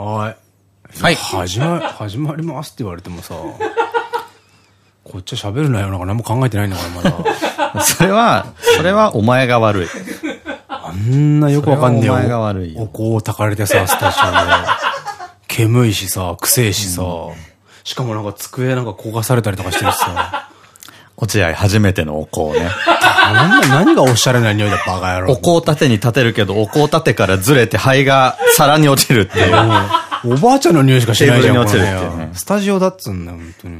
はい。はい始ま、始まりますって言われてもさ、こっちは喋るなよなんか何も考えてないんだから、まだ。それは、それはお前が悪い。あんなよくわかんねえお前が悪いよお香を焚かれてさ、スタジオで。煙いしさ、臭いしさ。しかもなんか机なんか焦がされたりとかしてるしさ。落合初めてのお香ね。なんだ、何がおしゃれな匂いだ、バカ野郎。お香立てに立てるけど、お香立てからずれて灰が皿に落ちるっていう。おばあちゃんの匂いしかしないじゃん、落ちスタジオだっつうんだよ、本当に。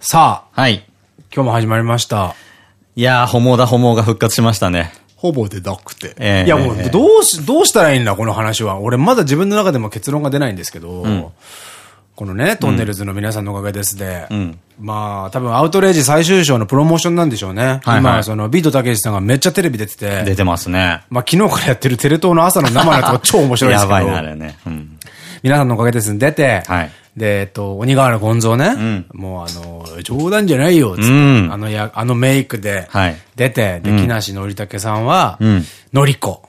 さあ、はい。今日も始まりました。いやー、ホモだホモが復活しましたね。ほぼでなくて。ええいやもう、どうし、どうしたらいいんだ、この話は。俺まだ自分の中でも結論が出ないんですけど、このね、トンネルズの皆さんのおかげですで、ん。まあ、多分アウトレイジ最終章のプロモーションなんでしょうね。はいはい。今、その、ビートたけしさんがめっちゃテレビ出てて、出てますね。まあ昨日からやってるテレ東の朝の生のやつが超面白いですけど、やばいな、あれね。うん。皆さんのおかげです出て、はい。で、えっと、鬼瓦ゴンゾーね、もうあの、冗談じゃないよ、つって、うん。あのや、あのメイクではい。出て、で、木梨憲武さんは、ん。のりこ。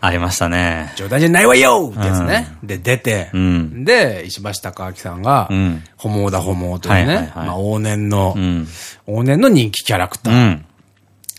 ありましたね。冗談じゃないわよってやつね。で、出て、んで、石橋貴明さんがん、ホモだホモというねまあ往年の、ん往年の人気キャラクターうん。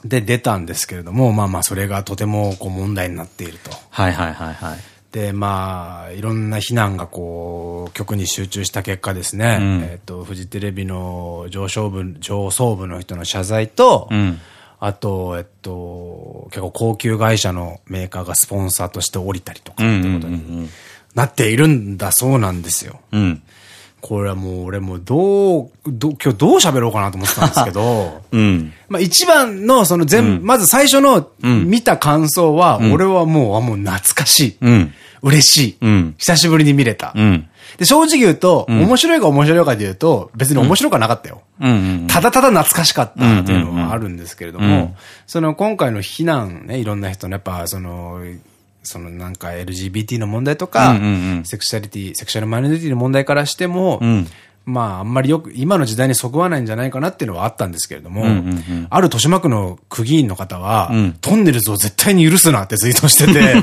で出たんですけれども、まあまあそれがとてもこう問題になっていると。はいはいはいはい。で、まあ、いろんな非難がこう、曲に集中した結果ですね、んえっと、フジテレビの上昇部、上層部の人の謝罪と、うん。あと、えっと、結構高級会社のメーカーがスポンサーとして降りたりとかってことになっているんだそうなんですよ。うん。これはもう俺もどう、どう今日どう喋ろうかなと思ってたんですけど、うん。まあ一番のその全、まず最初の見た感想は、俺はもう、あ、もう懐かしい。うん。嬉しい。うん久しぶりに見れた。うん。で、正直言うと、面白いか面白いかで言うと、別に面白くはなかったよ。うん。ただただ懐かしかったっていうのはあるんですけれども、その今回の非難ね、いろんな人のやっぱその、そのなんか LGBT の問題とか、セクシャリティ、セクシャルマイノリティの問題からしても、んまああんまりよく、今の時代にそぐわないんじゃないかなっていうのはあったんですけれども、ある豊島区の区議員の方は、んトンネルズを絶対に許すなってツイートしてて、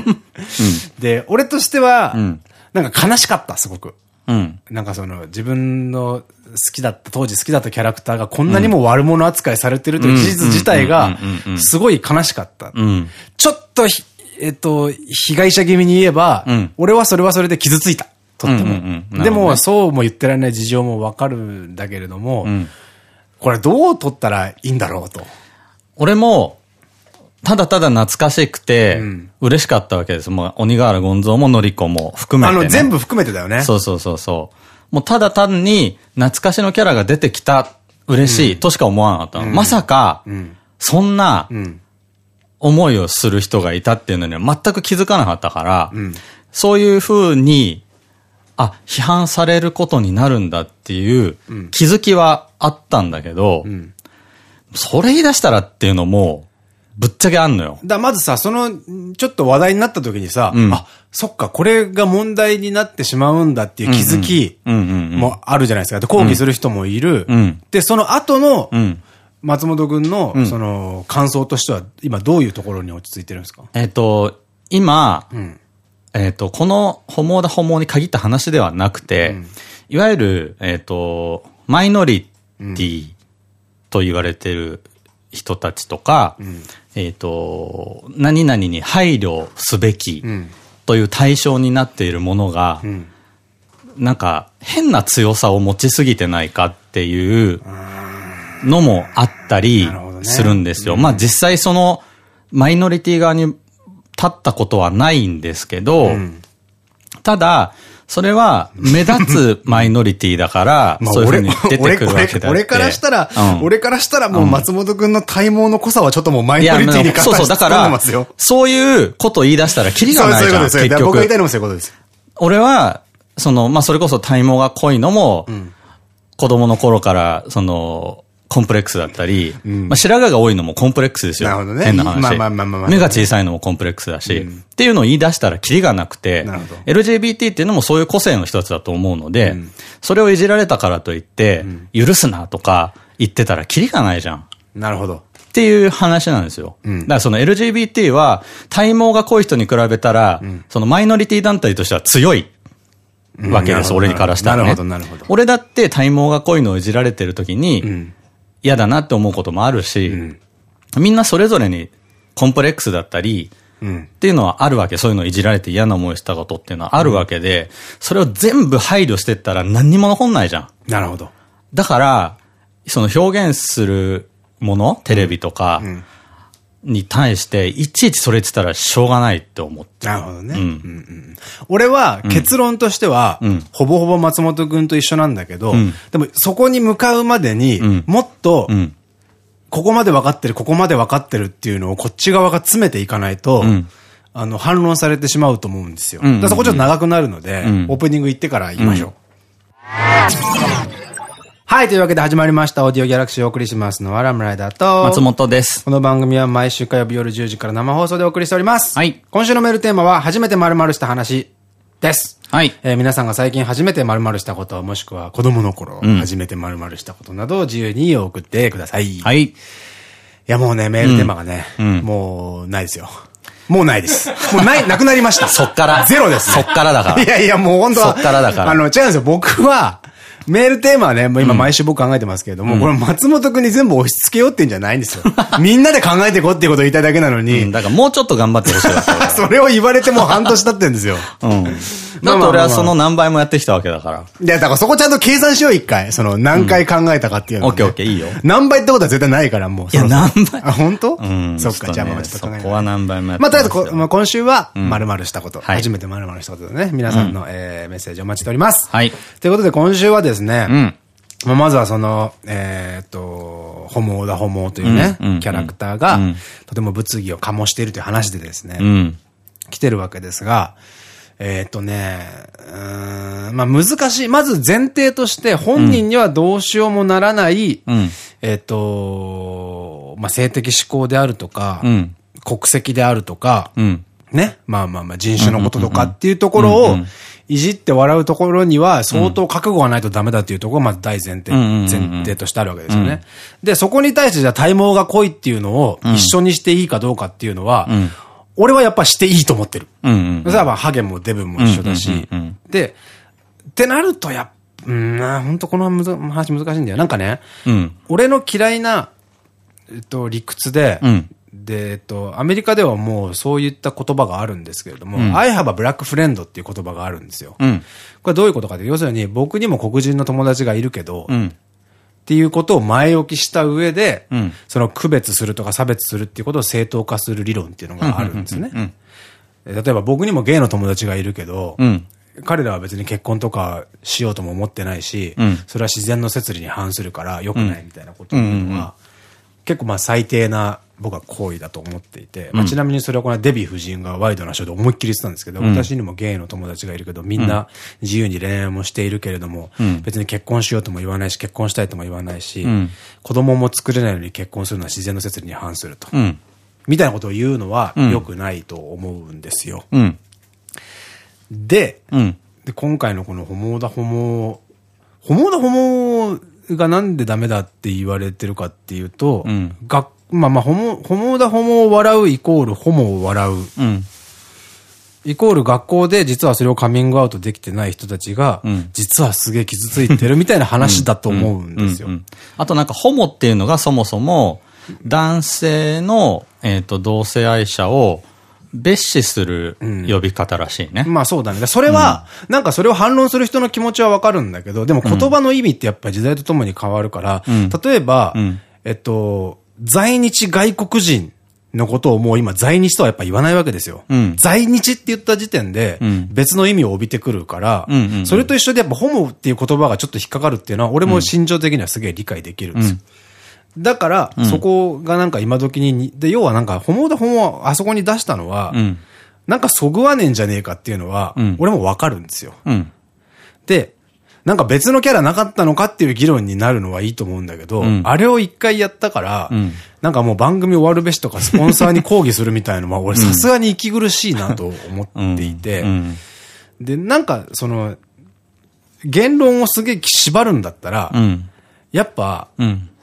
で、俺としては、んなんか悲しかった、すごく。うん。なんかその自分の好きだった、当時好きだったキャラクターがこんなにも悪者扱いされてるという事実自体がすごい悲しかった。うん。ちょっとひ、えっと、被害者気味に言えば、ん俺はそれはそれで傷ついた。とっても。でも、そうも言ってられない事情もわかるんだけれども、んこれどう取ったらいいんだろうと。俺も、ただただ懐かしくてん、嬉しかったわけです。もう、鬼瓦ゴンゾーものりこも含めて、ね。あの、全部含めてだよね。そうそうそうそう。もうただ単に懐かしのキャラが出てきた、嬉しい、としか思わなかったの。まさか、んそんなうん。思いをする人がいたっていうのには全く気づかなかったから、んそういう風に、あ、批判されることになるんだっていう気づきはあったんだけど、んそれ言い出したらっていうのも、ぶっちゃけあんのよ。だまずさ、その、ちょっと話題になった時にさ、うんあ、そっか、これが問題になってしまうんだっていう気づき。もあるじゃないですか。で、抗議する人もいる。うんで、その後の、うん。松本くんの、その、感想としては、今どういうところに落ち着いてるんですか？えっ、と、今、んえっと、このホモだホモに限った話ではなくて、いわゆる、えっ、と、マイノリティと言われてる人たちとか、えっと、何々に配慮すべきん。という対象になっているものが、ん。なんか変な強さを持ちすぎてないかっていうのもあったりするんですよ。まあ実際そのマイノリティ側に立ったことはないんですけど、ただ、それは目立つ マイノリティだから、まあそういうふうに出てくるわけ俺だ。俺からしたら、うん俺からしたらもう松本くんの体毛の濃さはちょっともうマイノリティにそうそう、だからそういうこと言い出したらキリがないじゃん、そういうことですよ。結局。僕が言いたいのもそういうことです。俺は、その、まあ、それこそ体毛が濃いのも、子供の頃から、その、コンプレックスだったり、まあ白髪が多いのもコンプレックスですよ。なるほどね変な話。まあまあまあまあまあ目が小さいのもコンプレックスだし、っていうのを言い出したらキリがなくて LGBT っていうのもそういう個性の一つだと思うので、それをいじられたからといって、許すなとか言ってたらキリがないじゃん。なるほど。っていう話なんですよ。だからその LGBT は、体毛が濃い人に比べたら、そのマイノリティ団体としては強い。わけです、俺からしたら、ね。なるほど、なるほど。俺だって体毛が濃いのをいじられてる時に、嫌だなって思うこともあるし、みんなそれぞれにコンプレックスだったり、っていうのはあるわけ。そういうのいじられて嫌な思いしたことっていうのはあるわけで、それを全部配慮してったら何にも残んないじゃん。なるほど。だから、その表現するもの、テレビとか、に対して、いちいちそれ言ってたらしょうがないって思って。なるほどね。俺は結論としては、ほぼほぼ松本くんと一緒なんだけど、でもそこに向かうまでに、もっと、ここまで分かってる、ここまで分かってるっていうのをこっち側が詰めていかないと、あの、反論されてしまうと思うんですよ。そこちょっと長くなるので、オープニング行ってから言いましょう。はい、というわけで始まりました。オーディオギャラクシーをお送りしますのはラムライダーと松本です。この番組は毎週火曜日夜10時から生放送でお送りしております。はい。今週のメールテーマは、初めて〇〇した話です。はい。えー、皆さんが最近初めて〇〇したこと、もしくは子供の頃、うん、初めて〇〇したことなどを自由に送ってください。はい。いや、もうね、メールテーマがね、うん、もう、ないですよ。もうないです。もうない、なくなりました。そっから。ゼロです、ね、そっからだから。いやいや、もう本当は。そっからだから。あの、違うんですよ。僕は、メールテーマはね、もう今毎週僕考えてますけれども、これ松本くんに全部押し付けようってんじゃないんですよ。みんなで考えていこうっていうことを言いたいだけなのに。だからもうちょっと頑張ってほしい それを言われても半年経ってんですよ。うん。だって俺はその何倍もやってきたわけだから。いや、だからそこちゃんと計算しよう、一回。その、何回考えたかっていうの、オッケーオッケー、いいよ。何倍ってことは絶対ないから、もう。いや、何倍？あ、本当？うん。そっか、じゃあまあちょっと考えそこは何倍もやってまあ、とりあえず、まあ今週は、まるまるしたこと。初めてまるまるしたことでね、皆さんのメッセージお待ちしております。はい。ということで今週はですね、うん。まあ、まずはその、えっと、ホモーダホモというね、キャラクターが、とても物議を醸しているという話でですね、うん、来てるわけですが、えっとね、うん、まあ難しい。まず前提として本人にはどうしようもならない、うん、えっと、まあ性的思考であるとか、うん、国籍であるとか、ね、まあまあまあ人種のこととかっていうところを、いじって笑うところには相当覚悟がないとダメだっていうところがまず大前提、前提としてあるわけですよね。で、そこに対してじゃあ体毛が濃いっていうのを一緒にしていいかどうかっていうのは、俺はやっぱしていいと思ってる。それはハゲもデブも一緒だし。で、ってなるとやっうん、本当この話難しいんだよ。なんかね、うん、俺の嫌いな、えっと、理屈で、うん、で、えっと、アメリカではもうそういった言葉があるんですけれども、うん、I have a black friend っていう言葉があるんですよ。うん、これどういうことかって、要するに僕にも黒人の友達がいるけど、うん、っていうことを前置きした上で、その区別するとか差別するっていうことを正当化する理論っていうのがあるんですね。例えば僕にもゲイの友達がいるけど、彼らは別に結婚とかしようとも思ってないし、それは自然の摂理に反するから良くないみたいなことっていうのは、結構まあ最低な僕は行為だと思っていて、まあ、ちなみにそれはこのデヴィ夫人がワイドなショーで思いっきり言ってたんですけど、うん、私にもゲイの友達がいるけど、みんな自由に恋愛もしているけれども、うん、別に結婚しようとも言わないし、結婚したいとも言わないし、うん、子供も作れないのに結婚するのは自然の摂理に反すると。みたいなことを言うのは良くないと思うんですよ。で、で、今回のこのホモーダホモ、ホモーダホモがなんでダメだって言われてるかっていうと、学まあまあ、ホモ、ホモだホモを笑うイコールホモを笑う。うん。イコール学校で実はそれをカミングアウトできてない人たちが、うん、実はすげえ傷ついてるみたいな話だと思うんですよ。あとなんかホモっていうのがそもそも男性の、えっ、と、同性愛者を蔑視する呼び方らしいね。うん、まあそうだね。それは、うん、なんかそれを反論する人の気持ちはわかるんだけど、でも言葉の意味ってやっぱり時代とともに変わるから、例えば、えっと、在日外国人のことをもう今在日とはやっぱ言わないわけですよ。うん、在日って言った時点で別の意味を帯びてくるから、それと一緒でやっぱホモっていう言葉がちょっと引っかかるっていうのは俺も心情的にはすげえ理解できるんですよ。うん、だから、そこがなんか今時に、で、要はなんかホモだホモあそこに出したのは、うん、なんかそぐわねえんじゃねえかっていうのは、俺もわかるんですよ。で、なんか別のキャラなかったのかっていう議論になるのはいいと思うんだけど、うん、あれを一回やったから、うん、なんかもう番組終わるべしとかスポンサーに抗議するみたいのは、俺さすがに息苦しいなと思っていて、で、なんかその、言論をすげえ縛るんだったら、やっぱ、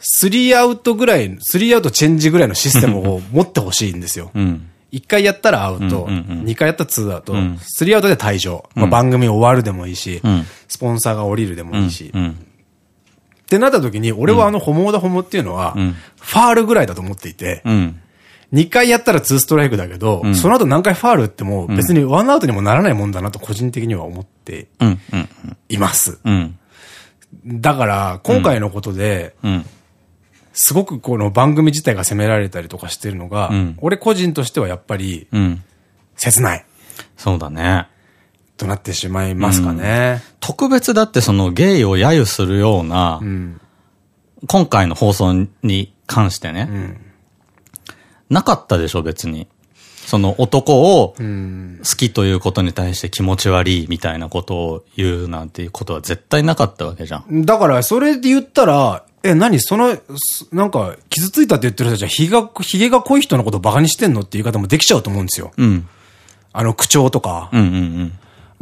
スリーアウトぐらい、スリーアウトチェンジぐらいのシステムを持ってほしいんですよ。1回やったらアウト、2回やったら2アウト、3アウトで退場。まあ、番組終わるでもいいし、スポンサーが降りるでもいいし。ってなった時に、俺はあのホモだホモっていうのは、ファールぐらいだと思っていて、2回やったら2ストライクだけど、その後何回ファールっても別にワンアウトにもならないもんだなと個人的には思っています。だから、今回のことで、すごくこの番組自体が責められたりとかしてるのが、俺個人としてはやっぱり、切ない。そうだね。となってしまいますかね。特別だってそのゲイを揶揄するような、今回の放送に関してね、なかったでしょ、別に。その男を好きということに対して気持ち悪いみたいなことを言うなんていうことは絶対なかったわけじゃん。だからそれで言ったら、え、何？その、なんか、傷ついたって言ってる人たちは、ひが、ひげが濃い人のことをバカにしてんのって言い方もできちゃうと思うんですよ。うん。あの、口調とか。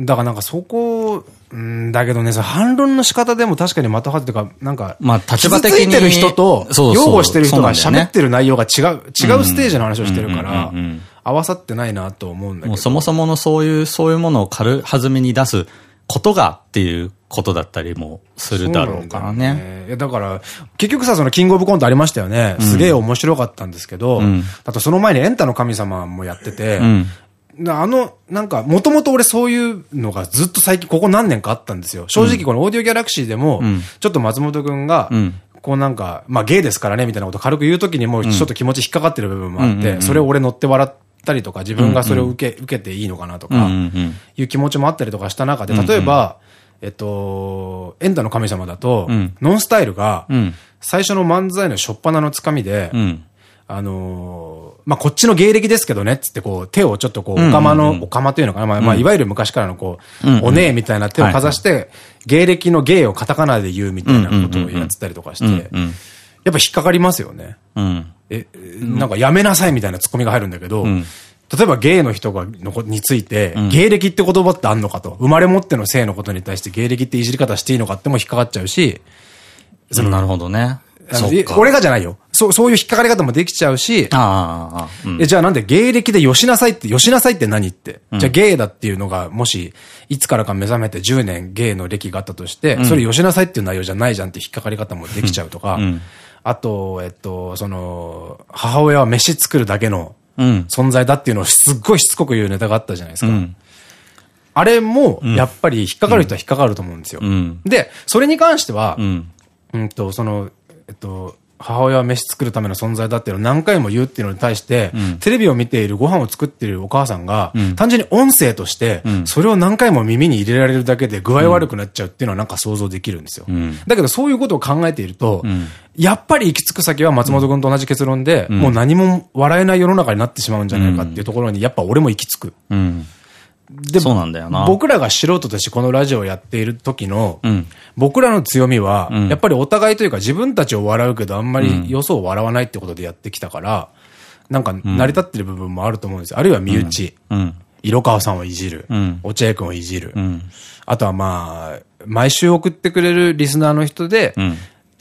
だからなんかそこ、うんだけどね、反論の仕方でも確かにまたはずというか、なんか、まあ立場的に。傷ついてる人と、擁護してる人が喋ってる内容が違う、違うステージの話をしてるから、合わさってないなと思うんだけど。もうそもそものそういう、そういうものを軽はずみに出すことがっていうことだったりもするだろうからね。だね。だから、結局さ、そのキングオブコントありましたよね。すげえ面白かったんですけど、うん、あとその前にエンタの神様もやってて、うん。あの、なんか、もともと俺そういうのがずっと最近、ここ何年かあったんですよ。正直このオーディオギャラクシーでも、ちょっと松本くんが、こうなんか、まあゲイですからね、みたいなこと軽く言うときにもちょっと気持ち引っかかってる部分もあって、それを俺乗って笑ったりとか、自分がそれを受け、受けていいのかなとか、いう気持ちもあったりとかした中で、例えば、えっと、エンタの神様だと、ノンスタイルが、最初の漫才の初っ端のつかみで、あのー、まあ、こっちの芸歴ですけどね、つってこう、手をちょっとこう、おかまの、おかまというのかな、まあ、まあ、いわゆる昔からのこう、おねえみたいな手をかざして、芸歴の芸をカタカナで言うみたいなことをやってたりとかして、やっぱ引っかかりますよね。うん、え、なんかやめなさいみたいなツッコミが入るんだけど、うん例えばゲイの人がのについて、うん、芸歴って言葉ってあんのかと。生まれ持っての性のことに対して芸歴っていじり方していいのかっても引っかかっちゃうし。そのなるほどね。俺がじゃないよ。そう、そういう引っかかり方もできちゃうし。ああ、うん、え、じゃあなんで芸歴でよしなさいって、よしなさいって何って。うん、じゃあゲイだっていうのが、もし、いつからか目覚めて10年ゲイの歴があったとして、うん、それよしなさいっていう内容じゃないじゃんって引っかかり方もできちゃうとか。あと、えっと、その、母親は飯作るだけの存在だっていうのをすっごいしつこく言うネタがあったじゃないですか。あれも、やっぱり引っかかる人は引っかかると思うんですよ。で、それに関しては、うんと、その、えっと、母親は飯作るための存在だっていうのを何回も言うっていうのに対して、うん、テレビを見ているご飯を作っているお母さんが、うん、単純に音声として、それを何回も耳に入れられるだけで具合悪くなっちゃうっていうのはなんか想像できるんですよ。うん、だけどそういうことを考えていると、やっぱり行き着く先は松本君と同じ結論で、もう何も笑えない世の中になってしまうんじゃないかっていうところに、やっぱ俺も行き着く。で、そうなんだよな。僕らが素人としてこのラジオをやっている時の、うん、僕らの強みは、うん、やっぱりお互いというか自分たちを笑うけどあんまりよそを笑わないってことでやってきたから、なんか成り立ってる部分もあると思うんですよ。あるいは身内。色川さんをいじる。落合君をいじる。あとはまあ、毎週送ってくれるリスナーの人で、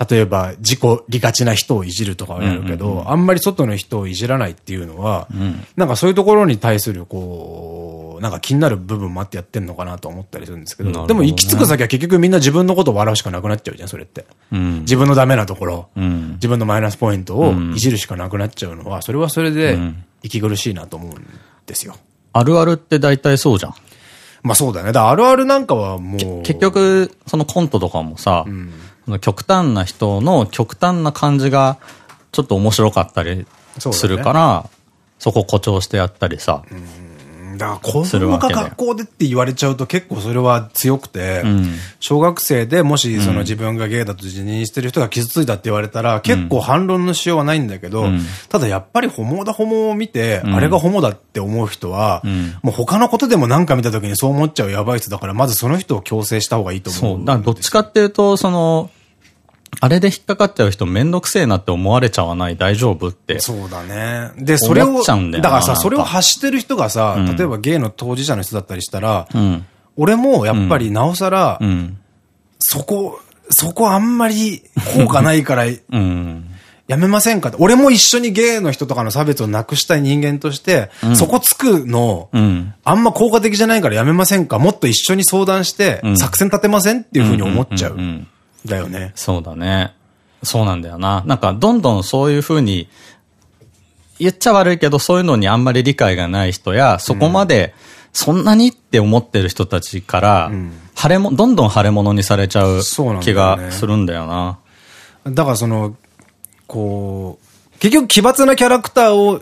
例えば自己利がちな人をいじるとかはやるけど、あんまり外の人をいじらないっていうのは、うん、なんかそういうところに対するこう、なんか気になる部分もあってやってんのかなと思ったりするんですけど、どね、でも行き着く先は結局みんな自分のことを笑うしかなくなっちゃうじゃん、それって。うん、自分のダメなところ、うん、自分のマイナスポイントをいじるしかなくなっちゃうのは、それはそれで息苦しいなと思うんですよ。あるあるって大体そうじゃん。まあそうだね。だあるあるなんかはもう。結局、そのコントとかもさ、うん極端な人の極端な感じがちょっと面白かったりするから、そ,、こ誇張してやったりさ。だから子供が学校でって言われちゃうと結構それは強くて、うん、小学生でもしその自分がゲイだと自認してる人が傷ついたって言われたら、結構反論のしようはないんだけど、うん、ただやっぱりホモだホモを見て、あれがホモだって思う人は、もう他のことでも何か見た時にそう思っちゃうやばい人だから、まずその人を強制した方がいいと思う。そう。だからどっちかっていうと、その、あれで引っかかっちゃう人めんどくせえなって思われちゃわない大丈夫って。そうだね。で、それを、だからさ、それを発してる人がさ、例えばゲイの当事者の人だったりしたら、うん、俺もやっぱりなおさら、うん、そこ、そこあんまり効果ないから、や やめませんか？って。俺も一緒にゲイの人とかの差別をなくしたい人間として、うん、そこつくの、うん、あんま効果的じゃないからやめませんか？もっと一緒に相談して、作戦立てません？っていうふうに思っちゃう。だよね。そうだね。そうなんだよな。なんか、どんどんそういうふうに、言っちゃ悪いけど、そういうのにあんまり理解がない人や、そこまで、そんなにって思ってる人たちから、腫れも、どんどん腫れ物にされちゃう気がするんだよな。だからその、こう、結局奇抜なキャラクターを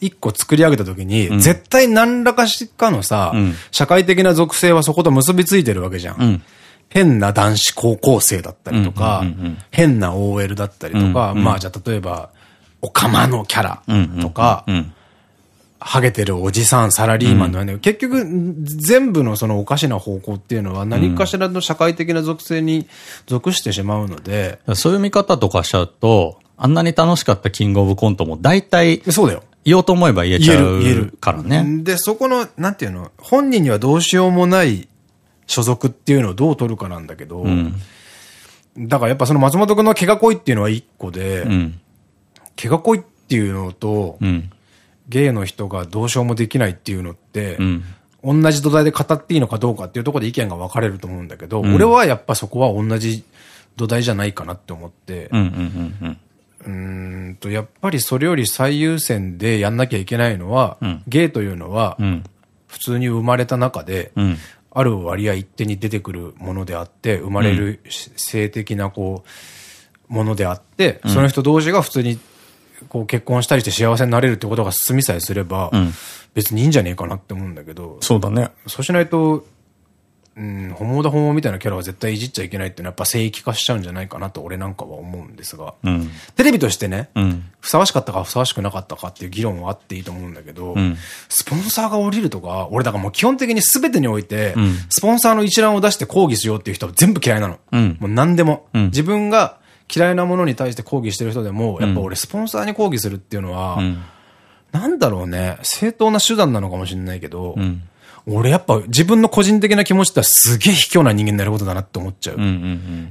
一個作り上げた時に、うん、絶対何らかしかのさ、うん、社会的な属性はそこと結びついてるわけじゃん。うん、変な男子高校生だったりとか、変な OL だったりとか、まあじゃあ例えば、おかまのキャラとか、ハゲてるおじさん、サラリーマンのね、うん、結局、全部のそのおかしな方向っていうのは何かしらの社会的な属性に属してしまうので。そういう見方とかしちゃうと、あんなに楽しかったキングオブコントも大体、そうだよ。言おうと思えば言えちゃうからね。で、そこの、なんていうの、本人にはどうしようもない所属っていうのをどう取るかなんだけど、うん、だからやっぱその松本くんの毛が濃いっていうのは一個で、うん、毛が濃いっていうのと、うん、ゲイの人がどうしようもできないっていうのって、同じ土台で語っていいのかどうかっていうところで意見が分かれると思うんだけど、俺はやっぱそこは同じ土台じゃないかなって思って、うんと、やっぱりそれより最優先でやんなきゃいけないのは、うん、ゲイというのは、普通に生まれた中で、うん、ある割合一定に出てくるものであって、生まれる性的なこう、ものであって、その人同士が普通にこう結婚したりして幸せになれるってことが進みさえすれば、別にいいんじゃねえかなって思うんだけど、そうだね。そうしないと、うん、ホモだホモみたいなキャラは絶対いじっちゃいけないっていうのはやっぱ聖域化しちゃうんじゃないかなと俺なんかは思うんですが、うん、テレビとしてね、うん、ふさわしかったかふさわしくなかったかっていう議論はあっていいと思うんだけど、うん、スポンサーが降りるとか、俺だからもう基本的に全てにおいて、スポンサーの一覧を出して抗議しようっていう人は全部嫌いなの。もう何でも。自分が嫌いなものに対して抗議してる人でも、やっぱ俺スポンサーに抗議するっていうのは、なんだろうね、正当な手段なのかもしれないけど、俺やっぱ自分の個人的な気持ちってすげえ卑怯な人間になることだなって思っちゃう。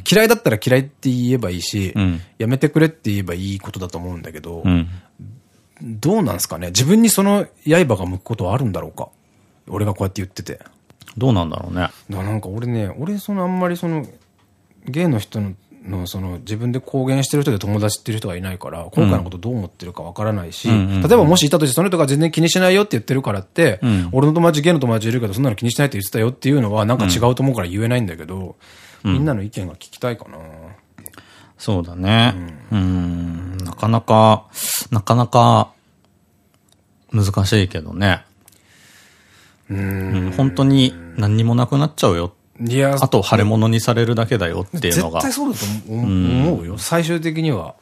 嫌いだったら嫌いって言えばいいし、うん、やめてくれって言えばいいことだと思うんだけど、うん、どうなんですかね？自分にその刃が向くことはあるんだろうか？俺がこうやって言ってて。どうなんだろうね。なんか俺ね、俺そのあんまりその、ゲイの人のの、その、自分で公言してる人で友達っていう人がいないから、今回のことどう思ってるかわからないし、例えばもしいたとして、その人が全然気にしないよって言ってるからって、うん、俺の友達、ゲイの友達いるけど、そんなの気にしないって言ってたよっていうのは、なんか違うと思うから言えないんだけど、うん、みんなの意見が聞きたいかな。そうだね。うん、なかなか、なかなか、難しいけどね。うん、本当に何にもなくなっちゃうよあと腫れ物にされるだけだよっていうのが。絶対そうだと思うよ。最終的には。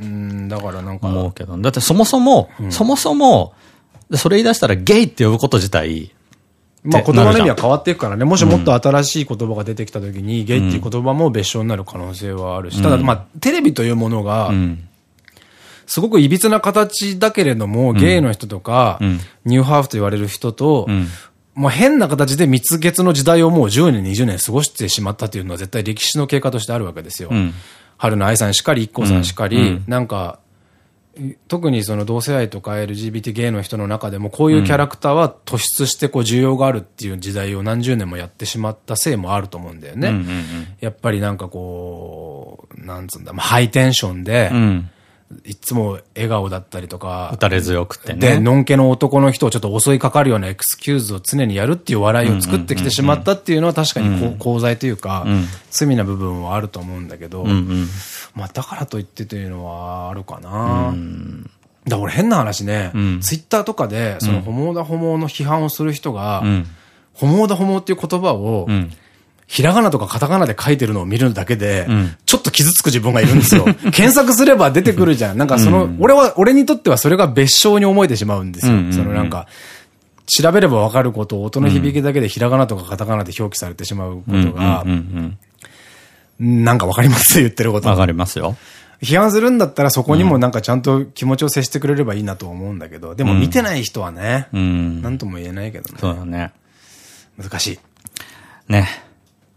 うん、だからなんか。思うけど。だってそもそも、うん、そもそも、それ言い出したらゲイって呼ぶこと自体、まあ言葉の意味は変わっていくからね。もしもっと新しい言葉が出てきた時に、ゲイっていう言葉も別称になる可能性はあるし、ただまあテレビというものが、すごく歪な形だけれども、ゲイの人とか、ニューハーフと言われる人と、もう変な形で蜜月の時代をもう10年、20年過ごしてしまったというのは絶対歴史の経過としてあるわけですよ。うん、春の愛さんしかり、一光さん。しかり、うん、なん。か、特にその同性愛とか LGBT ゲイの人の中でもこういうキャラクターは突出してこう需要があるっていう時代を何十年もやってしまったせいもあると思うん。だよね。やっぱりなん。かこう、なん。つうん。だ、まあ、ハイテンションで、うんいつも笑顔だったりとか。打たれ強くてね。で、のんけの男の人をちょっと襲いかかるようなエクスキューズを常にやるっていう笑いを作ってきてしまったっていうのは確かに功罪というか、罪な部分はあると思うんだけど、まあだからといってというのはあるかな。だ俺変な話ね、ツイッターとかで、そのホモだホモの批判をする人が、ホモだホモっていう言葉を、ひらがなとかカタカナで書いてるのを見るだけで、ちょっと傷つく自分がいるんですよ。検索すれば出てくるじゃん。なんかその、俺は、俺にとってはそれが別称に思えてしまうんですよ。そのなんか、調べればわかることを音の響きだけでひらがなとかカタカナで表記されてしまうことが、なんかわかります？言ってること。わかりますよ。批判するんだったらそこにもなんかちゃんと気持ちを接してくれればいいなと思うんだけど、でも見てない人はね、なんとも言えないけどね。そうだね。難しい。ね。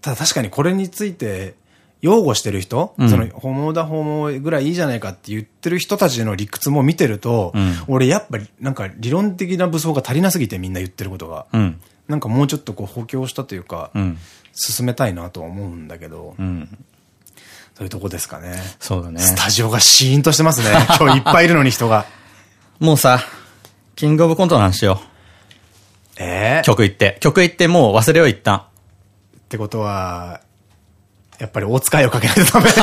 ただ確かにこれについて擁護してる人、うん、その、ホモだホモぐらいいいじゃないかって言ってる人たちの理屈も見てると、うん、俺やっぱりなんか理論的な武装が足りなすぎてみんな言ってることが。うん、なんかもうちょっとこう補強したというか、進めたいなとは思うんだけど、そういうとこですかね。そうだね。スタジオがシーンとしてますね。今日いっぱいいるのに人が。もうさ、キングオブコントの話よ。ええー、曲言って。曲言ってもう忘れよう一旦。ってことは、やっぱり大使いをかけないとダメ。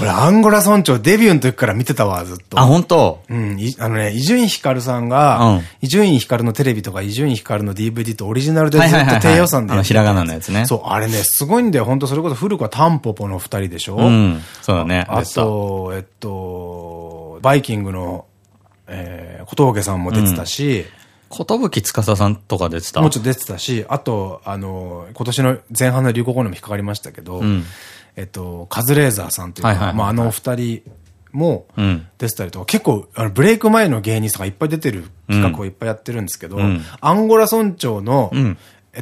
俺、アンゴラ村長デビューの時から見てたわ、ずっと。あ、本当？うん。あのね、伊集院光さんが、伊集院光のテレビとか伊集院光の DVD とオリジナルでずっと低予算で。あの、ひらがなのやつね。そう、あれね、すごいんだよ。本当それこそ古くはタンポポの二人でしょ？うん。そうだね。あと、えっと、バイキングの、えー、小峠さんも出てたし、ことぶきつかささんとか出てたもうちょっと出てたし、あと、あの、今年の前半の流行語にも引っかかりましたけど、うん、えっと、カズレーザーさんというか、まあ、あのお二人も出てたりとか、うん、結構、あの、ブレイク前の芸人さんがいっぱい出てる企画をいっぱいやってるんですけど、うん、アンゴラ村長の、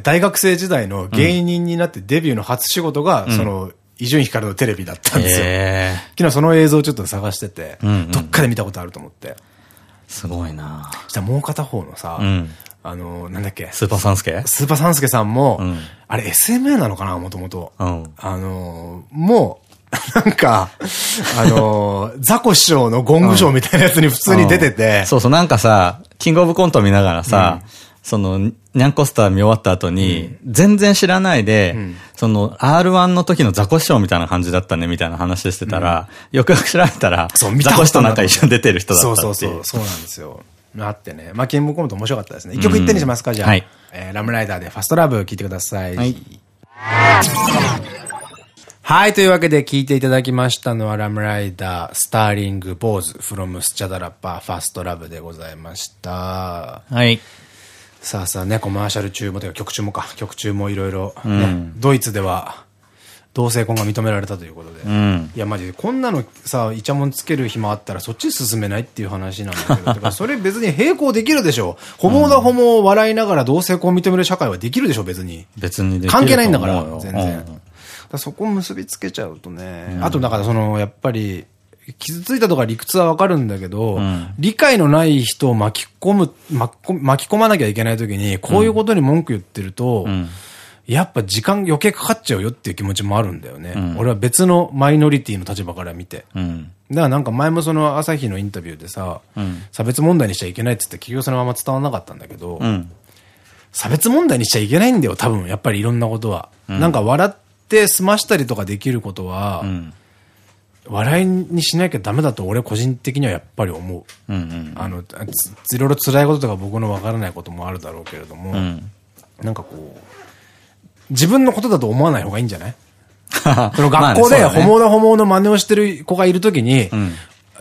大学生時代の芸人になってデビューの初仕事が、その、伊集院光のテレビだったんですよ。昨日その映像をちょっと探してて、どっかで見たことあると思って。すごいな。じゃあもう片方のさ、うん、あの、なんだっけ？スーパーサンスケ？スーパーサンスケさんも、うん、あれ SMA なのかなもともと。あの、もう、なんか、あの、ザコ師匠のゴングショーみたいなやつに普通に出てて。そうそう、なんかさ、キングオブコント見ながらさ、その、ニャンコスター見終わった後に、全然知らないで、その、R1 の時のザコシショウみたいな感じだったね、みたいな話してたら、よくよく調べたら、ザコシとなんか一緒に出てる人だったそうそうそう、そうなんですよ。あってね。まあ、キングコント面白かったですね。一曲一点にしますか、じゃあ。はい。えー、ラムライダーでファストラブ聴いてください。はい。はい。というわけで聴いていただきましたのは、ラムライダー、スターリング、ボーズ、フロムスチャダラッパー、ファストラブでございました。はい。さあさあね、コマーシャル中も、曲中もか、曲中もいろいろ、ドイツでは、同性婚が認められたということで。うん、いや、マジで、こんなのさ、イチャモンつける暇あったらそっち進めないっていう話なんだけど、それ別に並行できるでしょ。ホモだホモを笑いながら同性婚を認める社会はできるでしょ、別に。別に関係ないんだから、全然。うん、そこ結びつけちゃうとね。うん、あと、だからその、やっぱり、傷ついたとか理屈はわかるんだけど、うん、理解のない人を巻き込む、巻き込まなきゃいけないときに、こういうことに文句言ってると、うん。やっぱ時間余計かかっちゃうよっていう気持ちもあるんだよね。うん、俺は別のマイノリティの立場から見て。うん、だからなんか前もその朝日のインタビューでさ、うん、差別問題にしちゃいけないって言って企業そのまま伝わらなかったんだけど、差別問題にしちゃいけないんだよ、多分、やっぱりいろんなことは。なんか笑って済ましたりとかできることは、笑いにしなきゃダメだと俺個人的にはやっぱり思う。あの、いろいろ辛いこととか僕のわからないこともあるだろうけれども、なんかこう、自分のことだと思わない方がいいんじゃない？その学校で、ホモのホモの真似をしてる子がいるときに、うん、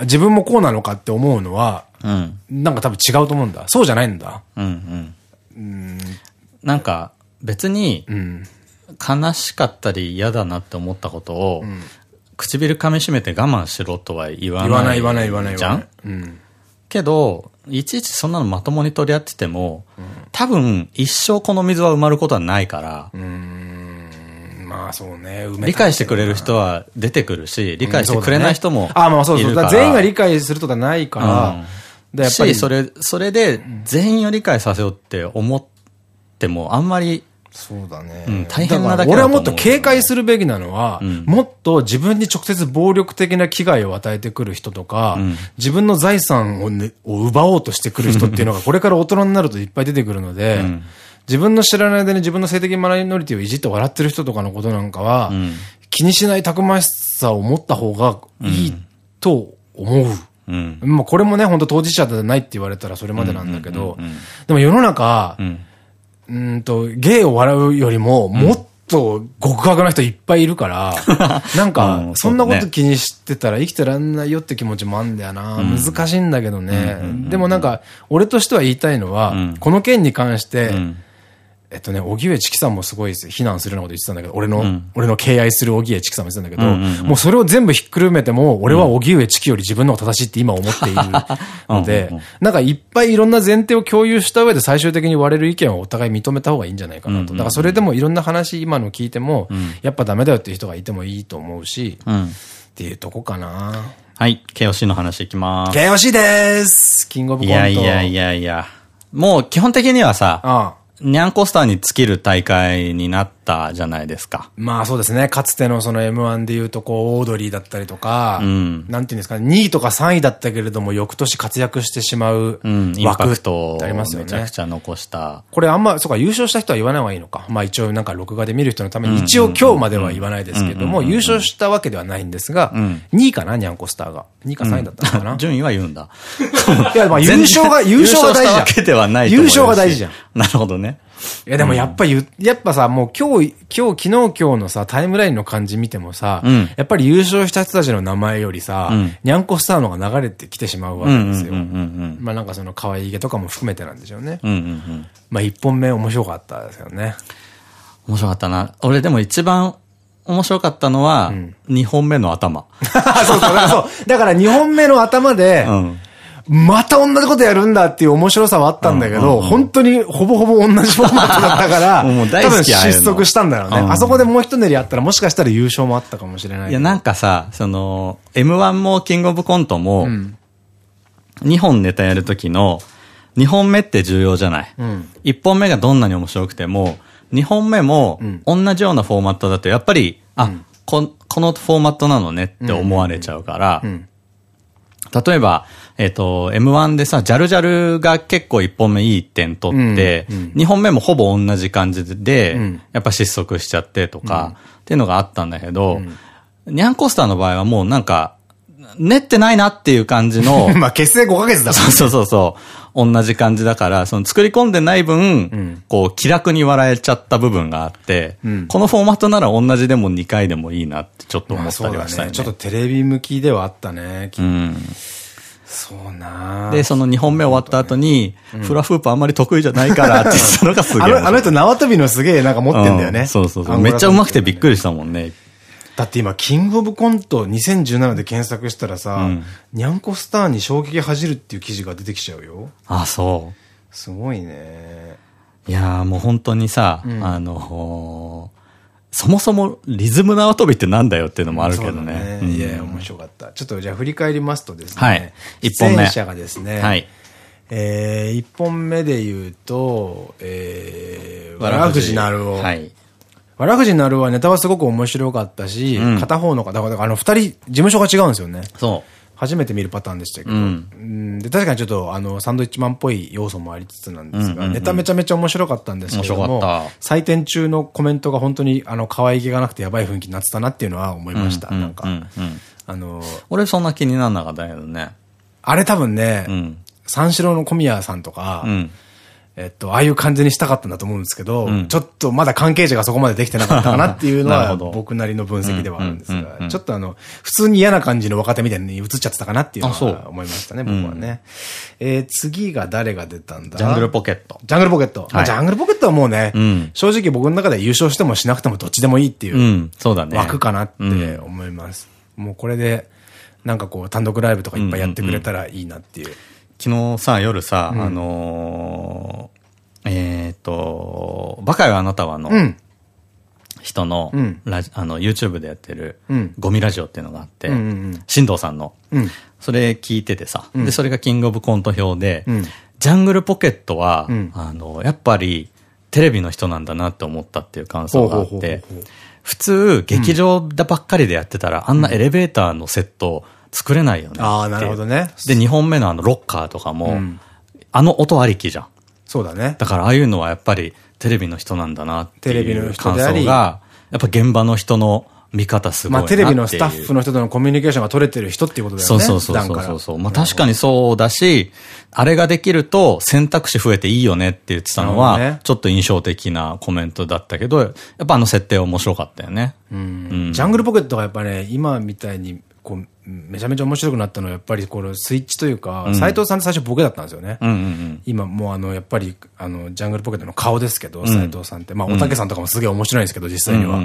自分もこうなのかって思うのは、うん、なんか多分違うと思うんだ。そうじゃないんだ。うんうん。なんか、別に、悲しかったり嫌だなって思ったことを、うん、唇噛み締めて我慢しろとは言わない。言わない言わない言わない。じゃん、うん、けど、いちいちそんなのまともに取り合ってても、うん、多分一生この水は埋まることはないから、まあそうね、理解してくれる人は出てくるし、理解してくれない人もいるから。あ、まあそうそう。全員が理解するとかないから、やっぱりそれ、それで全員を理解させようって思っても、あんまりそうだね。うん、大変なだけ俺はもっと警戒するべきなのは、うん、もっと自分に直接暴力的な危害を与えてくる人とか、うん、自分の財産を,、ね、を奪おうとしてくる人っていうのが、これから大人になるといっぱい出てくるので、自分の知らない間に自分の性的マイノリティをいじって笑ってる人とかのことなんかは、気にしないたくましさを持った方がいいと思う。うん、まあこれもね、本当当事者でないって言われたらそれまでなんだけど、でも世の中、うんうんと、芸を笑うよりも、もっと極悪な人いっぱいいるから、なんか、そんなこと気にしてたら生きてらんないよって気持ちもあんだよな。難しいんだけどね。でもなんか、俺としては言いたいのは、この件に関して、えっとね、荻上チキさんもすごい非難するようなこと言ってたんだけど、俺の、うん、俺の敬愛する荻上チキさんも言ってたんだけど、もうそれを全部ひっくるめても、俺は荻上チキより自分の方が正しいって今思っているので、なんかいっぱいいろんな前提を共有した上で最終的に割れる意見をお互い認めた方がいいんじゃないかなと。だからそれでもいろんな話今の聞いても、やっぱダメだよっていう人がいてもいいと思うし、っていうとこかな。はい、KOC の話いきます。KOC ですキングオブコント。いやいやいやいや。もう基本的にはさ、ああニャンコスターに尽きる大会になったじゃないですか。まあそうですね。かつてのその M1 で言うと、こう、オードリーだったりとか、うん、なんていうんですかね、2位とか3位だったけれども、翌年活躍してしまう枠、うん、インパクトありますよね。めちゃくちゃ残した。これあんま、そうか、優勝した人は言わない方がいいのか。まあ一応なんか録画で見る人のために、一応今日までは言わないですけども、優勝したわけではないんですが、うん、2位かな、ニャンコスターが。2位か3位だったのかな。順位は言うんだ。いや、まあ優勝が、優勝が大事じゃん。わけではない優勝が大事じゃん。なるほどね。いやでもやっぱり、やっぱさ、もう今日、今日、昨日今日のさ、タイムラインの感じ見てもさ、うん、やっぱり優勝した人たちの名前よりさ、うん、ニャンコスターのが流れてきてしまうわけですよ。まあなんかその可愛いげとかも含めてなんでしょうね。まあ一本目面白かったですよね。面白かったな。俺でも一番面白かったのは、二、本目の頭。そうそう、そう。だから二本目の頭で、うんまた同じことやるんだっていう面白さはあったんだけど、本当にほぼほぼ同じフォーマットだったから、もう多分失速したんだろうね。あそこでもう一練りあったらもしかしたら優勝もあったかもしれない。いや、なんかさ、その、M1 もキングオブコントも、2本ネタやるときの、2本目って重要じゃない？うん、1本目がどんなに面白くても、2本目も同じようなフォーマットだと、やっぱり、あ、ここのフォーマットなのねって思われちゃうから、例えば、えっと、M1 でさ、ジャルジャルが結構1本目いい点取って、うん、2本目もほぼ同じ感じで、うん、やっぱ失速しちゃってとか、っていうのがあったんだけど、ニャンコスターの場合はもうなんか、練ってないなっていう感じの。まあ結成5ヶ月だから、ね。そうそうそう。同じ感じだから、その作り込んでない分、うん、こう気楽に笑えちゃった部分があって、うん、このフォーマットなら同じでも2回でもいいなってちょっと思ったりはしたね。ちょっとテレビ向きではあったね。うん。そうなで、その2本目終わった後に、フラフープあんまり得意じゃないから って言ったのがすげえ。あの人縄跳びのすげえなんか持ってんだよね。そうそうそう。めっちゃ上手くてびっくりしたもんね。だって今、キングオブコント2017で検索したらさ、うん、ニャンコスターに衝撃恥じるっていう記事が出てきちゃうよ。あ、そう。すごいね。いやーもう本当にさ、うん、あのそもそもリズム縄跳びってなんだよっていうのもあるけどね。ねいや、面白かった。ちょっとじゃあ振り返りますとですね。はい。一本目。者がですね。はい。えー、一本目で言うと、えー、わらふじなるお。はい。わらふじなるはネタはすごく面白かったし、うん、片方の方、だからあの二人、事務所が違うんですよね。そう。初めて見るパターンでしたけど、うん、で確かにちょっとあのサンドイッチマンっぽい要素もありつつなんですが、ネタめちゃめちゃ面白かったんですけども、採点中のコメントが本当にあの可愛げがなくてやばい雰囲気になってたなっていうのは思いました。なんか、あの、俺そんな気にならなかったけどね。あれ多分ね、うん、三四郎の小宮さんとか、うんえっと、ああいう感じにしたかったんだと思うんですけど、うん、ちょっとまだ関係者がそこまでできてなかったかなっていうのは僕なりの分析ではあるんですが、ちょっとあの、普通に嫌な感じの若手みたいに映っちゃってたかなっていうのは思いましたね、僕はね。うん、えー、次が誰が出たんだ？ジャングルポケット。ジャングルポケット。はい、ジャングルポケットはもうね、うん、正直僕の中で優勝してもしなくてもどっちでもいいっていう枠かなって思います。もうこれで、なんかこう単独ライブとかいっぱいやってくれたらいいなっていう。昨日さ、夜さ、あのーえっと、バカよあなたはの、人の、ラジあの、YouTube でやってる、ゴミラジオっていうのがあって、新藤さんの、それ聞いててさ、で、それがキングオブコント表で、ジャングルポケットは、あの、やっぱり、テレビの人なんだなって思ったっていう感想があって、普通、劇場だばっかりでやってたら、あんなエレベーターのセット作れないよね。ああ、なるほどね。で、2本目のあの、ロッカーとかも、あの音ありきじゃん。そうだね。だからああいうのはやっぱりテレビの人なんだなっていう感想が、やっぱ現場の人の見方すごいまあテレビのスタッフの人とのコミュニケーションが取れてる人っていうことだよね。そうそうそうそうまあ確かにそうだし、あれができると選択肢増えていいよねって言ってたのは、ね、ちょっと印象的なコメントだったけど、やっぱあの設定面白かったよね。うん。ジャングルポケットがやっぱね、今みたいに、こう、めちゃめちゃ面白くなったのは、やっぱりこのスイッチというか、斎、藤さんって最初ボケだったんですよね。今もうあの、やっぱり、あの、ジャングルポケットの顔ですけど、斎、藤さんって。まあ、おたけさんとかもすげえ面白いんですけど、実際には。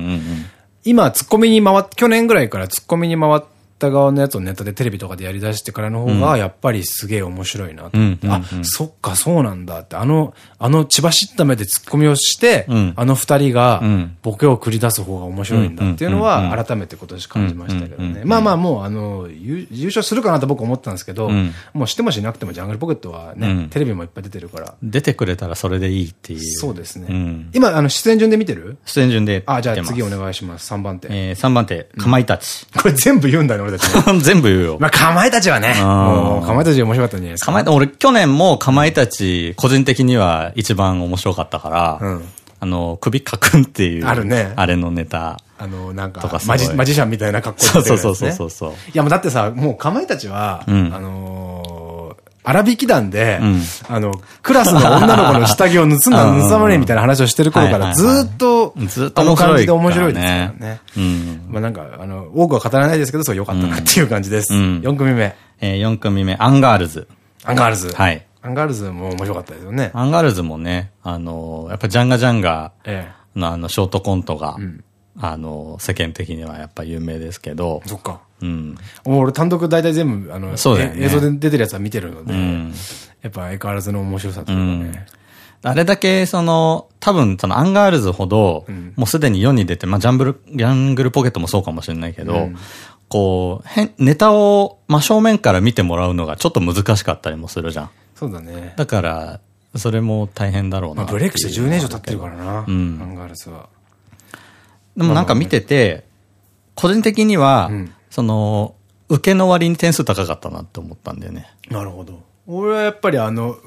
今、ツッコミに回っ、去年ぐらいからツッコミに回って、った側のやつをネタでテレビとかでやり出してからの方が、やっぱりすげえ面白いなと思って、あ、そっか、そうなんだって、あの、あの血走った目で突っ込みをして、うん、あの二人がボケを繰り出す方が面白いんだっていうのは、改めて今年感じましたけどね。まあまあもう、あの、優勝するかなと僕思ったんですけど、うん、もうしてもしなくてもジャングルポケットはね、うん、テレビもいっぱい出てるから。出てくれたらそれでいいっていう。そうですね。今、あの、出演順で見てる？出演順で。あ、じゃあ次お願いします。3番手。えー、3番手、かまいたち。これ全部言うんだね、俺たち。全部部言うよ。まあ、かまいたちはね。かまいたち面白かったんじゃないですか。かまいた俺、去年もかまいたち、個人的には一番面白かったから、うん、あの、首かくんっていう。あるね。あれのネタ。あの、なんか、マジ、マジシャンみたいな格好で、ね。そうそうそうそう。いや、もうだってさ、もうかまいたちは、うん、あのあらびき団で、うん、あの、クラスの女の子の下着を盗んだ、盗まれみたいな話をしてる頃からずっと、ずっとあの感じで面白いですからね。うん、まあなんか、あの、多くは語らないですけど、そう良かったなっていう感じです。うん、4組目。えー、4組目、アンガールズ。アンガールズ。はい。アンガールズも面白かったですよね。アンガールズもね、あの、やっぱジャンガジャンガのあの、ショートコントが、あの、世間的にはやっぱ有名ですけど。そっか。うん。俺単独大体全部、あの、そうね、映像で出てるやつは見てるので、うん、やっぱ相変わらずの面白さというかね。あれだけ、その、多分、その、アンガールズほど、もうすでに世に出て、まあ、ジャンブル、ジャングルポケットもそうかもしれないけど、うん、こう、変、ネタを真正面から見てもらうのがちょっと難しかったりもするじゃん。そうだね。だから、それも大変だろうな。ブレイクして10年以上経ってるからな、うん、アンガールズは。でもなんか見てて、個人的には、その、受けの割に点数高かったなって思ったんだよね。なるほど。俺はやっぱりあの、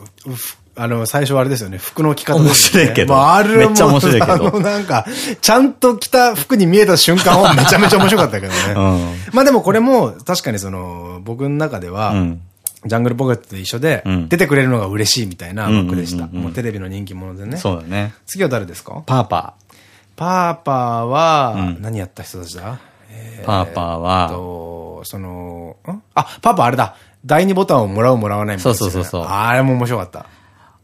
あの、最初はあれですよね。服の着方、ね、面白いけど。まあ、あれめっちゃ面白いけど。あの、なんか、ちゃんと着た服に見えた瞬間は めちゃめちゃ面白かったけどね。うん、まあでもこれも、確かにその、僕の中では、うん、ジャングルポケットと一緒で、出てくれるのが嬉しいみたいな枠でした。もうテレビの人気者でね。そうだね。次は誰ですか？パーパー。パーパーは、何やった人たちだ？パーパーは、その、あ、パーパーあれだ。第二ボタンをもらうもらわないみたいな。そうそうそう。あれも面白かった。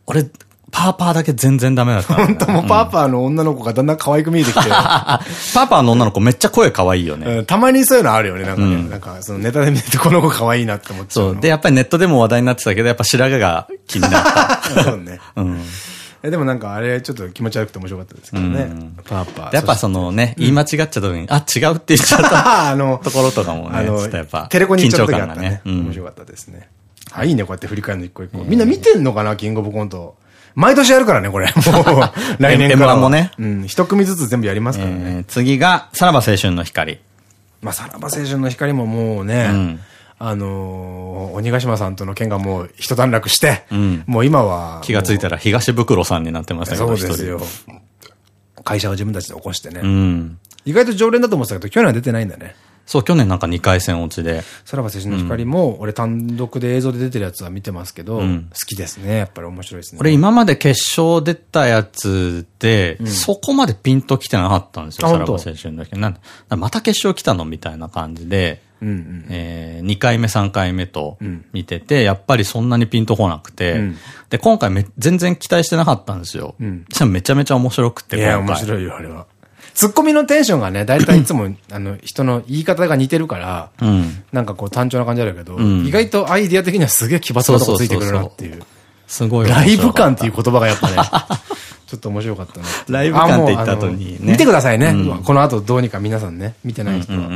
俺、パーパーだけ全然ダメだった。本当もパーパーの女の子がだんだん可愛く見えてきて。パーパーの女の子めっちゃ声可愛いよね。たまにそういうのあるよね。なんかね、なんかそのネタで見てこの子可愛いなって思って。そう。で、やっぱりネットでも話題になってたけど、やっぱ白髪が気になった。そうね。うん。え、でもなんかあれちょっと気持ち悪くて面白かったですけどね。パーパー。やっぱそのね、言い間違っちゃった時に、あ、違うって言っちゃったあのところとかもね、ちょっとやっぱ。テレコに行っちゃった時あったね。面白かったですね。あ、いいね、こうやって振り返るの一個一個。みんな見てんのかな、キングオブコント。毎年やるからね、これ。もう、来年から。M1 もね。うん、一組ずつ全部やりますからね。次が、さらば青春の光。まあ、さらば青春の光ももうね、あの鬼ヶ島さんとの件がもう一段落して、うん、もう今は。気がついたら東袋さんになってましたけど、そうですよ。会社を自分たちで起こしてね。うん、意外と常連だと思ってたけど、去年は出てないんだね。そう、去年なんか2回戦落ちで。さらば青春の光も、俺単独で映像で出てるやつは見てますけど、うん、好きですね。やっぱり面白いですね。俺今まで決勝出たやつで、うん、そこまでピンと来てなかったんですよ、さらば青春の光。なんまた決勝来たの？みたいな感じで。え2回目、3回目と見てて、やっぱりそんなにピンとこなくて、で、今回め全然期待してなかったんですよ。うん、めちゃめちゃ面白くて。いや、面白いよ、あれは。ツッコミのテンションがね、だいたいいつも、あの、人の言い方が似てるから、うん、なんかこう単調な感じあるけど、うん、意外とアイディア的にはすげえ奇抜なとこついてくるなっていう。すごい。ライブ感っていう言葉がやっぱね、ちょっと面白かったな。ライブ感って言った後にね。見てくださいね。この後どうにか皆さんね、見てない人は。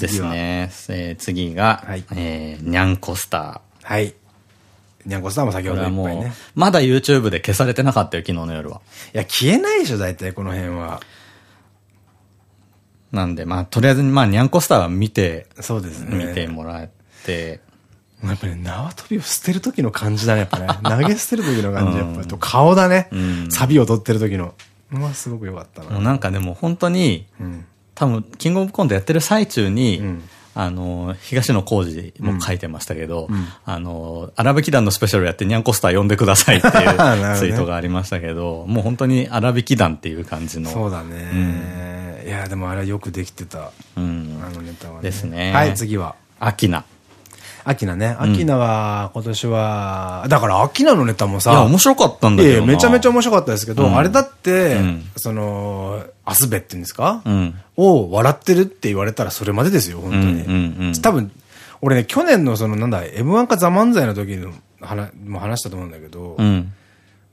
ですね。えー、次が、はい、えー、にゃんこスター。はい。にゃんこスターも先ほどいっぱいね。まだ YouTube で消されてなかったよ、昨日の夜は。いや、消えないでしょ、大体この辺は。なんで、まあ、とりあえず、まあ、にゃんこスターは見て、そうですね。見てもらって、やっぱり、ね、縄跳びを捨てる時の感じだね、やっぱね。投げ捨てる時の感じ、やっぱり。と顔だね。サビを取ってる時の。まあ、すごく良かったな。もうなんかでも本当に、うん多分、キングオブコントやってる最中に、うん、あの、東野幸治も書いてましたけど、うん、あの、荒引き団のスペシャルやってニャンコスター呼んでくださいっていう ツイートがありましたけど、もう本当に荒引き団っていう感じの。そうだね。うん、いや、でもあれはよくできてた。うん。あのネタはね。ですね。はい、次は。アキナ。アキナね。アキナは、今年は、だからアキナのネタもさ。いや、面白かったんだけどめちゃめちゃ面白かったですけど、あれだって、その、アスベって言うんですか？を笑ってるって言われたらそれまでですよ、本当に。多分、俺ね、去年のその、なんだ、M1 かザ漫才の時の話、も話したと思うんだけど、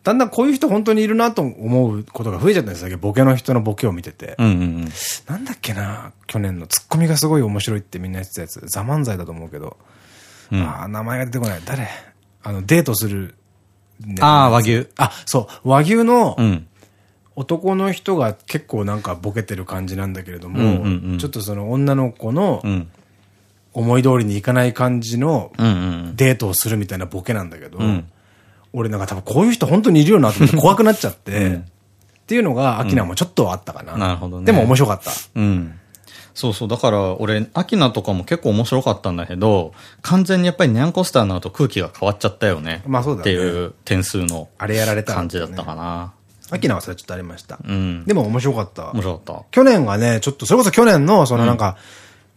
だんだんこういう人本当にいるなと思うことが増えちゃったんですよ。ボケの人のボケを見てて。なんだっけな去年のツッコミがすごい面白いってみんな言ってたやつ。ザ漫才だと思うけど。うん、ああ、名前が出てこない。誰？あの、デートする、ね。ああ、和牛。あ、そう。和牛の、男の人が結構なんかボケてる感じなんだけれども、ちょっとその女の子の、思い通りにいかない感じのデートをするみたいなボケなんだけど、俺なんか多分こういう人本当にいるよなと思って 怖くなっちゃって、っていうのが、アキナもちょっとあったかな。なるほどね。でも面白かった。うん。そうそう。だから、俺、アキナとかも結構面白かったんだけど、完全にやっぱりニャンコスターの後空気が変わっちゃったよね。まあそうだね。っていう点数の。あれやられた感じだったかな。アキナはそれちょっとありました。うん。でも面白かった。面白かった。去年がね、ちょっと、それこそ去年の、そのなんか、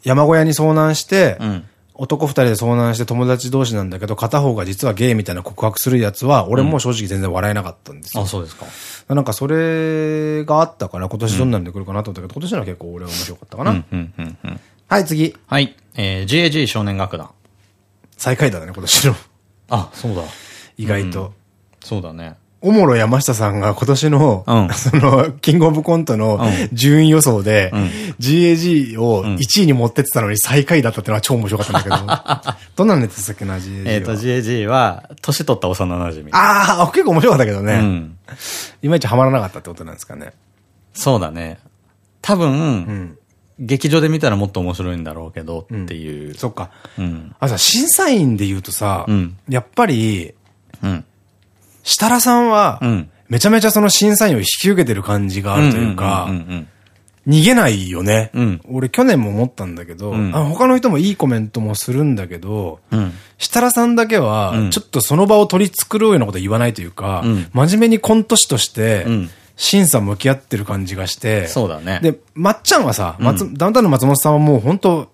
山小屋に遭難して、うん、男二人で遭難して友達同士なんだけど、片方が実はゲイみたいな告白するやつは、俺も正直全然笑えなかったんですよ。あ、そうですか。なんかそれがあったから、今年どんなんで来るかなと思ったけど、今年のは結構俺は面白かったかな。はい、次。はい。えー、GAG 少年楽団。最下位だね、今年の。あ、そうだ。意外と。そうだね。おもろ山下さんが今年の、うん、その、キングオブコントの順位予想で、うん、GAG を1位に持ってってたのに最下位だったってのは超面白かったんだけど。どんなのやつでったっけな、GAG は？えっと、GAG は、年取った幼馴染。ああ、結構面白かったけどね。うん、いまいちハマらなかったってことなんですかね。そうだね。多分、劇場で見たらもっと面白いんだろうけどっていう。そっか。あ、さ、審査員で言うとさ、やっぱり、うん。設楽さんは、めちゃめちゃその審査員を引き受けてる感じがあるというか、逃げないよね。うん、俺去年も思ったんだけど、うん、あ他の人もいいコメントもするんだけど、うん、設楽さんだけは、ちょっとその場を取り繕うようなこと言わないというか、うん、真面目にコント師として、審査向き合ってる感じがして、そうだね。で、まっちゃんはさ、松ダウンタウンの松本さんはもう本当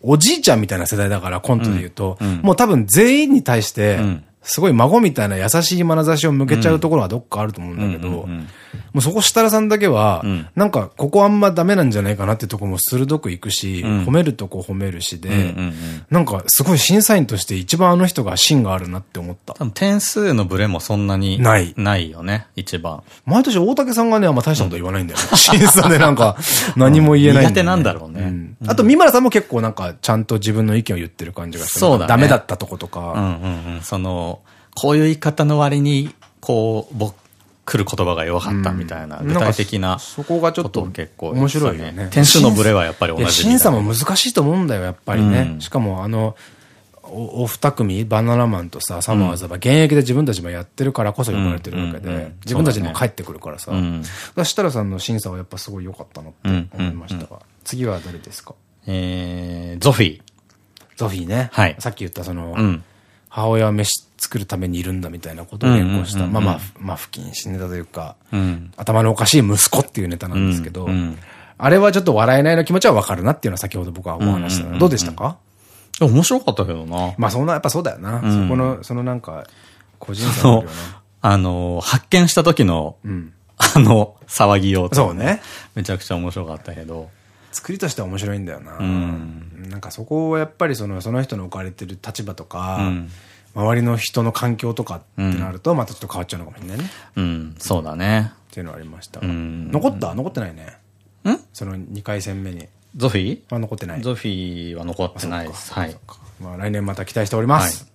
おじいちゃんみたいな世代だから、コントで言うと、もう多分全員に対して、すごい孫みたいな優しい眼差しを向けちゃうところはどっかあると思うんだけど、もうそこ設楽さんだけは、なんかここあんまダメなんじゃないかなってとこも鋭くいくし、褒めるとこ褒めるしで、なんかすごい審査員として一番あの人が芯があるなって思った。点数のブレもそんなにない。ないよね、一番。毎年大竹さんがね、あんま大したこと言わないんだよね。審査でなんか 何も言えない。苦手なんだろうね。あと、三村さんも結構なんかちゃんと自分の意見を言ってる感じがする。そうだね。ダメだったとことか。うんうんうん。その、こういう言い方の割に、こう、僕、来る言葉が弱かったみたいな、具体的な。そこがちょっと結構面白いよね。点数のブレはやっぱり同じ。審査も難しいと思うんだよ、やっぱりね。しかも、あの、お二組、バナナマンとさ、サマーズは現役で自分たちもやってるからこそ呼ばれてるわけで、自分たちにも帰ってくるからさ。設楽さんの審査はやっぱすごい良かったなって思いましたが。次は誰ですか？えー、ゾフィー。ゾフィーね。はい。さっき言ったその、母親は飯作るためにいるんだみたいなことを連行した、まあまあ、まあ不謹慎ネタというか、うん、頭のおかしい息子っていうネタなんですけど、うんうん、あれはちょっと笑えないの気持ちはわかるなっていうのは先ほど僕はお話したどうでしたか？面白かったけどな。まあそんな、やっぱそうだよな。そこの、そのなんか、個人差あるよな。あの、発見した時の、あの、騒ぎようそうね。めちゃくちゃ面白かったけど。作りとしては面白いんだよな。うん、なんかそこをやっぱりその、その人の置かれてる立場とか、うん周りの人の環境とかってなると、またちょっと変わっちゃうのかもしれないね。うん、そうだね。っていうのはありました。残った？残ってないね。ん？その2回戦目に。ゾフィー？は残ってない。ゾフィーは残ってないです。はい。まあ来年また期待しております。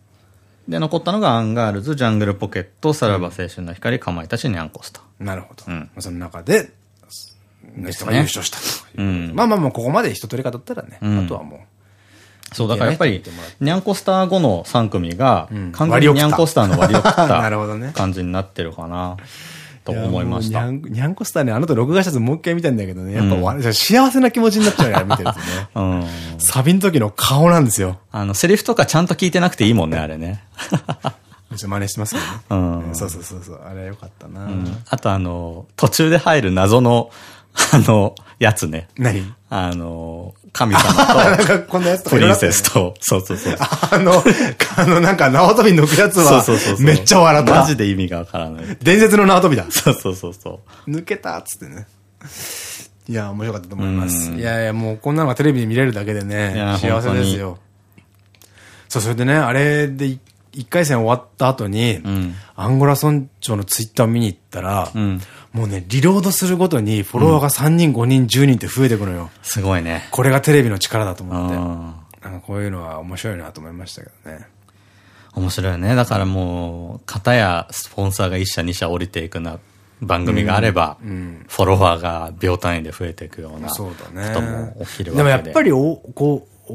で、残ったのがアンガールズ、ジャングルポケット、さらば青春の光、かまいたち、にゃんこスター。なるほど。うん。その中で、人が優勝したと。うん。まあまあまあ、ここまで一通り語ったらね、あとはもう。そう、だからやっぱり、にゃんこスター後の3組が、完全ににゃんこスターの割を食った 感じになってるかな。と思いました。ニャンコスターね、あのと録画したやつもう一回見たんだけどね、やっぱ、うん、幸せな気持ちになっちゃうよ、見てるとね。うん。サビの時の顔なんですよ。あの、セリフとかちゃんと聞いてなくていいもんね、あれね。ちょ真似してますよね。うん。そうそうそうそう。あれよかったな、うん、あとあの、途中で入る謎の、あの、やつね。何？あの、神様と、こんなやつとプリンセスと、そうそうそう。あの、あの、なんか縄跳び抜くやつは、めっちゃ笑った。マジで意味がわからない。伝説の縄跳びだ。そうそうそうそう。抜けたっつってね。いや、面白かったと思います。いやいや、もうこんなのがテレビで見れるだけでね、幸せですよ。そう、それでね、あれで一回戦終わった後に、うん、アンゴラ村長のツイッター見に行ったら、うん、もうね、リロードするごとにフォロワーが3人、5人、10人って増えてくのよ。すごいね。これがテレビの力だと思って。なんかこういうのは面白いなと思いましたけどね。面白いね。だからもう、型やスポンサーが1社2社降りていくな番組があれば、うんうん、フォロワーが秒単位で増えていくようなことも起きるわけで。でもやっぱりお、こう、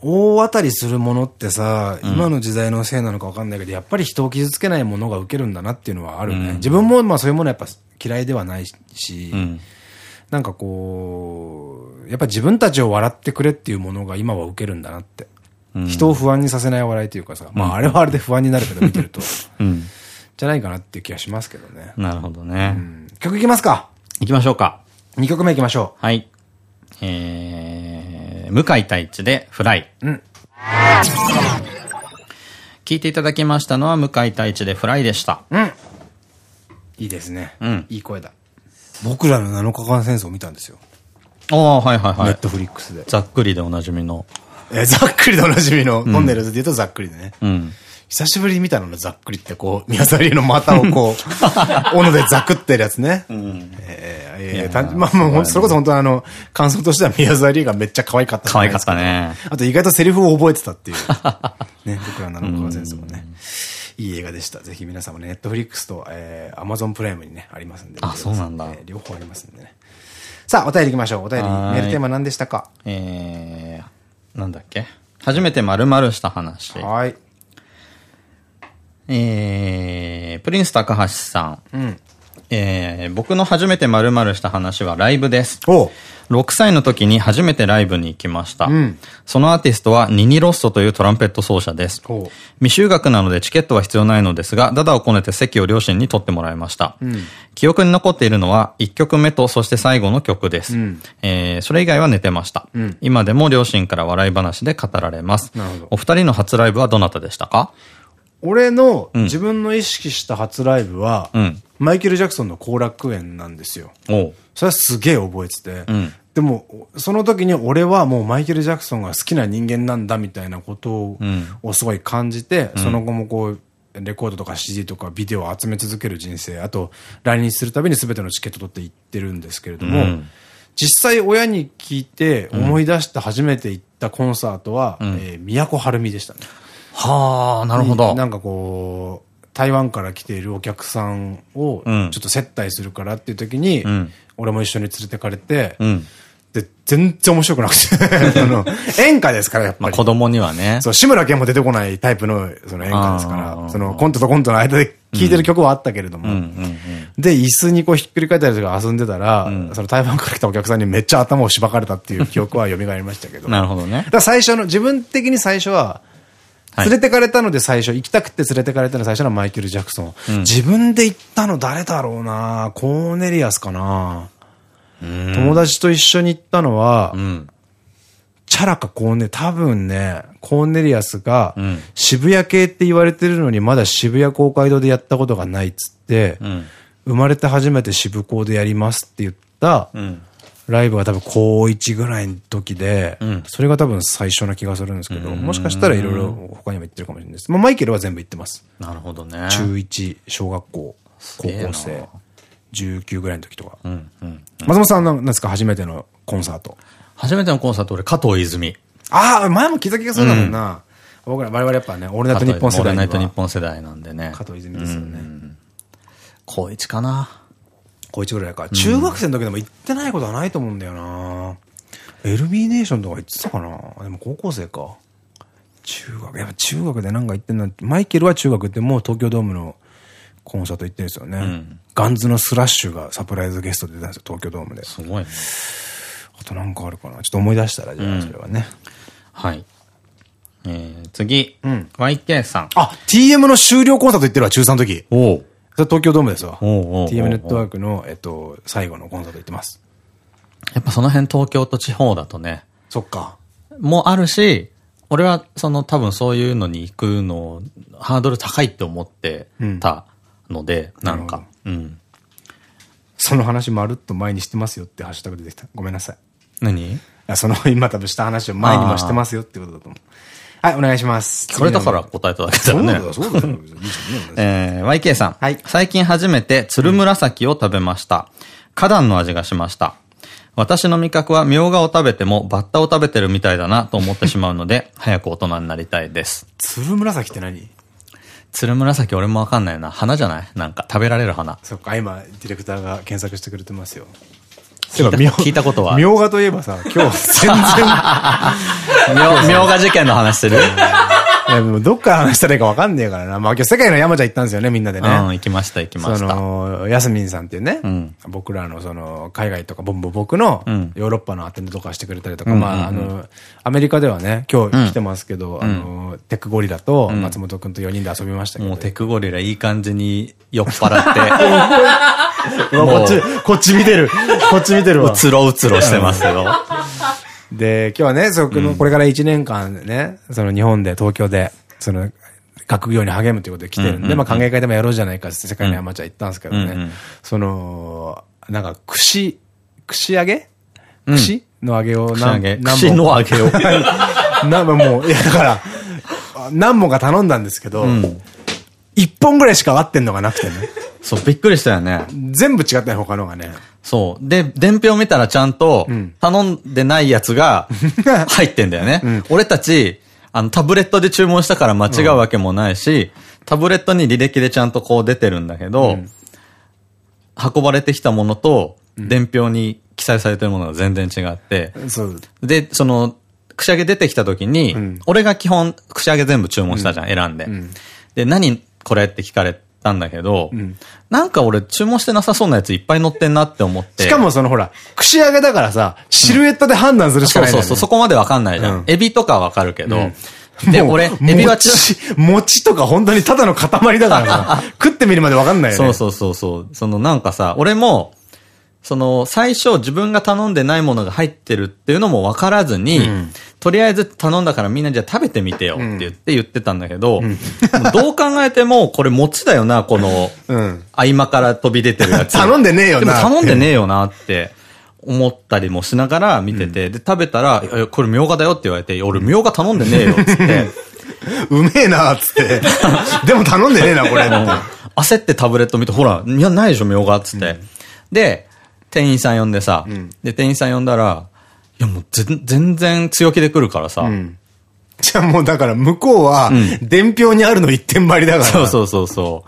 大当たりするものってさ、今の時代のせいなのか分かんないけど、やっぱり人を傷つけないものが受けるんだなっていうのはあるね。うん、自分もまあそういうものやっぱ嫌いではないし、うん、なんかこう、やっぱ自分たちを笑ってくれっていうものが今は受けるんだなって。うん、人を不安にさせない笑いというかさ、まああれはあれで不安になるけど見てると、じゃないかなっていう気がしますけどね。なるほどね。曲いきますかいきましょうか。2曲目いきましょう。はい。えー、向井太一でフライ。うん。聞いていただきましたのは向井太一でフライでした。うん。いいですね。うん。いい声だ。僕らの7日間戦争を見たんですよ。ああ、はいはいはい。ネットフリックスで。ざっくりでおなじみの。えざっくりでおなじみの、トンネルズで言うとざっくりでね。うん。久しぶりに見たのざっくりってこう、宮沢りの股をこう、斧でザクってるやつね。うん。ええまあもう、それこそ本当あの、感想としては宮沢りがめっちゃ可愛かった可愛かったね。あと意外とセリフを覚えてたっていう。ね、僕らの七川先生もね。いい映画でした。ぜひ皆さんもね、ネットフリックスと、えー、アマゾンプライムにね、ありますんで。あ、そうなんだ。両方ありますんでね。さあ、お便り行きましょう。お便り、メールテーマ何でしたか？えー、なんだっけ？初めて〇〇した話。はい。えー、プリンス高橋さん。うん。えー、僕の初めて〇〇した話はライブです。6歳の時に初めてライブに行きました。うん、そのアーティストはニニロッソというトランペット奏者です。未就学なのでチケットは必要ないのですが、ダダをこねて席を両親に取ってもらいました。うん、記憶に残っているのは1曲目とそして最後の曲です。うん、えー、それ以外は寝てました。今でも両親から笑い話で語られます。お二人の初ライブはどなたでしたか？俺の自分の意識した初ライブは、うん、マイケル・ジャクソンの後楽園なんですよ。それはすげえ覚えてて。うん、でも、その時に俺はもうマイケル・ジャクソンが好きな人間なんだみたいなことをすごい感じて、その後もこう、レコードとか CD とかビデオを集め続ける人生、あと来日するたびに全てのチケット取って行ってるんですけれども、実際親に聞いて思い出して初めて行ったコンサートは、うん、えー、都はるみでしたね。はあ、なるほど。なんかこう、台湾から来ているお客さんを、ちょっと接待するからっていう時に、うん、俺も一緒に連れてかれて、うん、で、全然面白くなくて あの、演歌ですから、やっぱり。子供にはね。そう、志村けんも出てこないタイプの、その演歌ですから、その、コントとコントの間で聴いてる曲はあったけれども、で、椅子にこうひっくり返ったりとか遊んでたら、うん、その台湾から来たお客さんにめっちゃ頭をしばかれたっていう記憶は蘇りましたけど。なるほどね。だ最初の、自分的に最初は、連れてかれたので最初、行きたくて連れてかれたの最初のマイケル・ジャクソン。うん、自分で行ったの誰だろうな。コーネリアスかな。友達と一緒に行ったのは、うん、チャラかコーネ、多分ね、コーネリアスが、渋谷系って言われてるのにまだ渋谷公会堂でやったことがないっつって、うん、生まれて初めて渋港でやりますって言った、ライブが多分高1ぐらいの時で、うん、それが多分最初な気がするんですけど、もしかしたらいろいろ他にも行ってるかもしれないです。まあ、マイケルは全部行ってます。なるほどね。中1、小学校、高校生、19ぐらいの時とか。松本さんなんですか初めてのコンサート？初めてのコンサート、俺、加藤泉。ああ、前も聞いた気がするんだもんな。うん、僕ら、我々やっぱね、オールナイト日本世代。オールナイト日本世代なんでね。加藤泉ですよね。高1かな。高1ぐらいか。中学生の時でも行ってないことはないと思うんだよな。エルミネーションとか行ってたかな？でも高校生か。中学、やっぱ中学でなんか行ってんの？マイケルは中学でもう東京ドームのコンサート行ってるんですよね。うん、ガンズのスラッシュがサプライズゲストで出たんですよ、東京ドームで。すごいね。あとなんかあるかな？ちょっと思い出したら、じゃあそれはね。うん、はい。えー、次。うん。YK さん。あ、TM の終了コンサート行ってるわ、中3の時。おう。東京ドームですわ。TM ネットワークの、えっと、最後のコンサート行ってます。やっぱその辺東京と地方だとね。そっか。もあるし、俺はその多分そういうのに行くの、ハードル高いって思ってたので、うん、なんか。うん。その話まるっと前にしてますよってハッシュタグ出てきた。ごめんなさい。何？いや、その今多分した話を前にもしてますよってことだと思う。はい、お願いします。それだから答えただけだよね。そうだ、そうだ。えー、YK さん。はい。最近初めて、鶴紫を食べました。花壇の味がしました。私の味覚はみょうがを食べてもバッタを食べてるみたいだなと思ってしまうので、早く大人になりたいです。鶴紫って何？鶴紫俺もわかんないな。花じゃない？なんか食べられる花。そっか、今、ディレクターが検索してくれてますよ。聞いたことは。みょうがといえばさ、今日全然。みょうが事件の話する？いや、でもどっから話したらいいかわかんねえからな。まあ今日世界の山ちゃん行ったんですよね、みんなでね。うん、行きました、行きました。その、ヤスミンさんっていうね、うん、僕らのその、海外とか、ボンボ僕の、ヨーロッパのアテンドとかしてくれたりとか、まあ、あの、アメリカではね、今日来てますけど、あの、テックゴリラと松本くんと4人で遊びましたけど。もうテックゴリラいい感じに酔っ払って。こっち、こっち見てる。こっち見てるわ。うつろうつろしてますけど。で、今日はね、その、これから1年間ね、その日本で、東京で、その、学業に励むということで来てるんで、まあ歓迎会でもやろうじゃないかって世界の山ちゃん行ったんですけどね、その、なんか、串、串揚げ？串の揚げを何本？串の揚げを。なんかもう、いやだから、何本か頼んだんですけど、一本ぐらいしか合ってんのがなくてね。そう、びっくりしたよね。全部違ったよ、他のがね。そう。で、伝票見たらちゃんと、頼んでないやつが 入ってんだよね。うん、俺たち、あの、タブレットで注文したから間違うわけもないし、うん、タブレットに履歴でちゃんとこう出てるんだけど、うん、運ばれてきたものと、伝票に記載されてるものが全然違って、で、その、串揚げ出てきた時に、俺が基本、串揚げ全部注文したじゃん、選んで。で、何これって聞かれたんだけど、うん、なんか俺注文してなさそうなやついっぱい乗ってんなって思って。しかもそのほら、串揚げだからさ、シルエットで判断するしかない、ね、そうそうそう、そこまでわかんないじゃん。うん、エビとかわかるけど、うんで、俺、エビはち餅とか本当にただの塊だからさ、食ってみるまでわかんないよね。そうそうそうそう。そのなんかさ、俺も、その、最初自分が頼んでないものが入ってるっていうのも分からずに、うん、とりあえず頼んだからみんなじゃあ食べてみてよって言って言ってたんだけど、うん、どう考えてもこれ餅だよな、この、合間から飛び出てるやつ。頼んでねえよな。でも頼んでねえよなって思ったりもしながら見てて、うん、で、食べたら、これみょうがだよって言われて、俺みょうが頼んでねえよって。うめえなっつって。でも頼んでねえな、これ。焦ってタブレット見て、ほら、いや、ないでしょ、みょうがっつって。で、店員さん呼んでさ、うん、で、店員さん呼んだら、いやもう全然強気で来るからさ、うん、じゃあもうだから向こうは、伝票にあるの一点張りだから。そうそうそうそ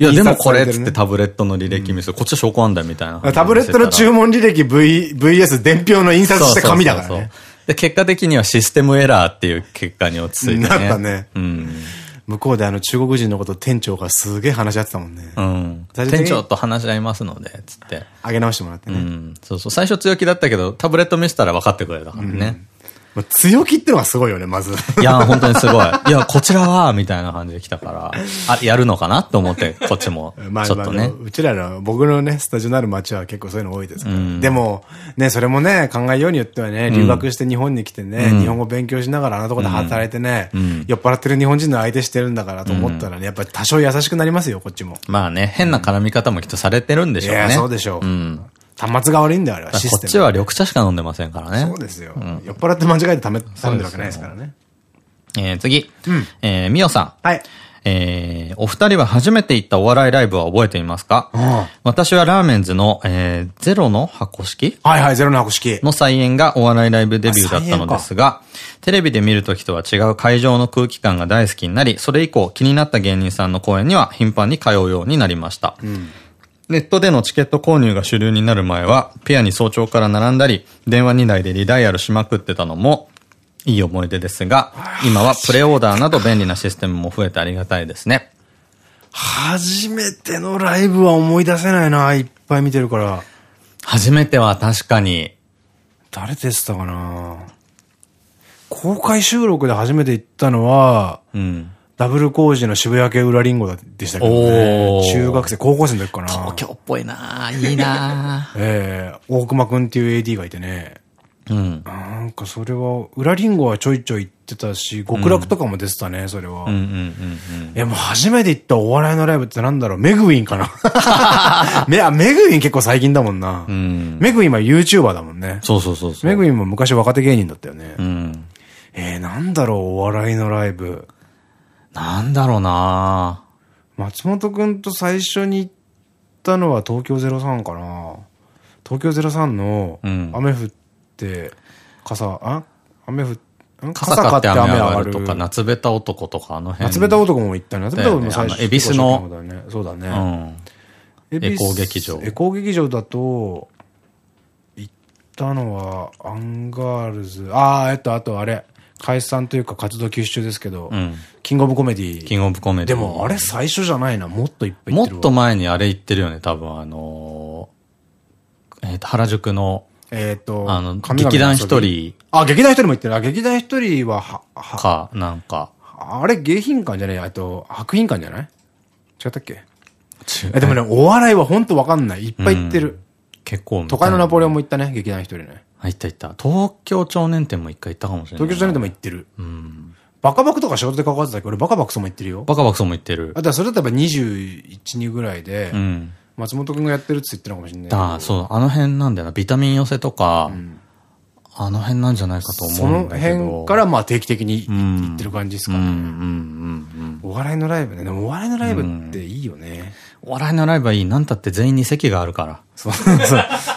う。いやでもこれっつってタブレットの履歴見せる。こっちは証拠あんだみたいな。タブレットの注文履歴 V、VS 伝票の印刷した紙だからね。で、結果的にはシステムエラーっていう結果に落ち着いてね。なったね。うん。向こうであの中国人のこと店長がすげえ話し合ってたもんね。うん。店長と話し合いますので、つって。あげ直してもらってね。うん。そうそう。最初強気だったけど、タブレット見せたら分かってくれたからね。うん強気ってのがすごいよね、まず。いや、本当にすごい。いや、こちらは、みたいな感じで来たから、あ、やるのかなと思って、こっちも。まあ、ちょっとね。うちらの、僕のね、スタジオのある街は結構そういうの多いですから。でも、ね、それもね、考えようによってはね、留学して日本に来てね、日本語勉強しながらあのとこで働いてね、酔っ払ってる日本人の相手してるんだからと思ったらね、やっぱり多少優しくなりますよ、こっちも。まあね、変な絡み方もきっとされてるんでしょうね。いや、そうでしょう。うん。端末が悪いんだよ、あれは。こっちは緑茶しか飲んでませんからね。そうですよ。酔っ払って間違えて頼んでるわけないですからね。えー、次。うん、えー、みおさん。はい。えー、お二人は初めて行ったお笑いライブは覚えていますか？私はラーメンズの、えー、ゼロの箱式？はいはい、ゼロの箱式。の再演がお笑いライブデビューだったのですが、テレビで見るときとは違う会場の空気感が大好きになり、それ以降気になった芸人さんの公演には頻繁に通うようになりました。うんネットでのチケット購入が主流になる前は、ペアに早朝から並んだり、電話2台でリダイヤルしまくってたのも、いい思い出ですが、今はプレオーダーなど便利なシステムも増えてありがたいですね。初めてのライブは思い出せないな、いっぱい見てるから。初めては確かに。誰でしたかな？公開収録で初めて行ったのは、うん、ダブル工事の渋谷系裏リンゴでしたけどね。中学生、高校生の時かな。東京っぽいないいな ええ大熊くんっていう AD がいてね。うん。なんかそれは、裏リンゴはちょいちょい行ってたし、極楽とかも出てたね、それは。いや、もう初めて行ったお笑いのライブってなんだろう、メグウィンかな。メメグウィン結構最近だもんな。うん、メグウィンは YouTuber だもんね。そうそうそうメグウィンも昔若手芸人だったよね。うん、えー、なんだろう、お笑いのライブ。なんだろうな松本くんと最初に行ったのは東京03かな。東京03の雨降って、傘、あ？雨降って、傘買って雨上がるとか、夏ベタ男とかあの辺。夏ベタ男も行ったね。夏ベタ男も最初。恵比寿の。そうだね。エコー劇場。エコー劇場だと、行ったのは、アンガールズ。ああ、えっと、あとあれ。解散というか活動休止中ですけど、うん、キングオブコメディ。キングオブコメディ。でもあれ最初じゃないな、もっといっぱいもっと前にあれ行ってるよね、多分あのー、えっ、と、原宿の、えっと、あの、劇団ひとり。あ、劇団ひとりも行ってる。あ、劇団ひとりは、は、は。か、なんか。あれ、迎賓館じゃないあと、白賓館じゃない？違ったっけ？え、でもね、お笑いはほんとわかんない。いっぱい行ってる。うん、結構。都会のナポレオンも行ったね、劇団一人ね。あ、行った行った。東京少年展も一回行ったかもしれない。東京少年展も行ってる。うん。バカバクとか仕事で関わってたけど、俺バカバクソも行ってるよ。バカバクソも行ってる。あ、だそれだったら21、2ぐらいで、うん、松本くんがやってるって言ってるかもしれない。ああ、そう。あの辺なんだよな。ビタミン寄せとか、うん、あの辺なんじゃないかと思うんだけど。その辺からまあ定期的に行ってる感じですかね。お笑いのライブね。でもお笑いのライブっていいよね。お笑いのライブはいい。なんたって全員に席があるから。そう、そう、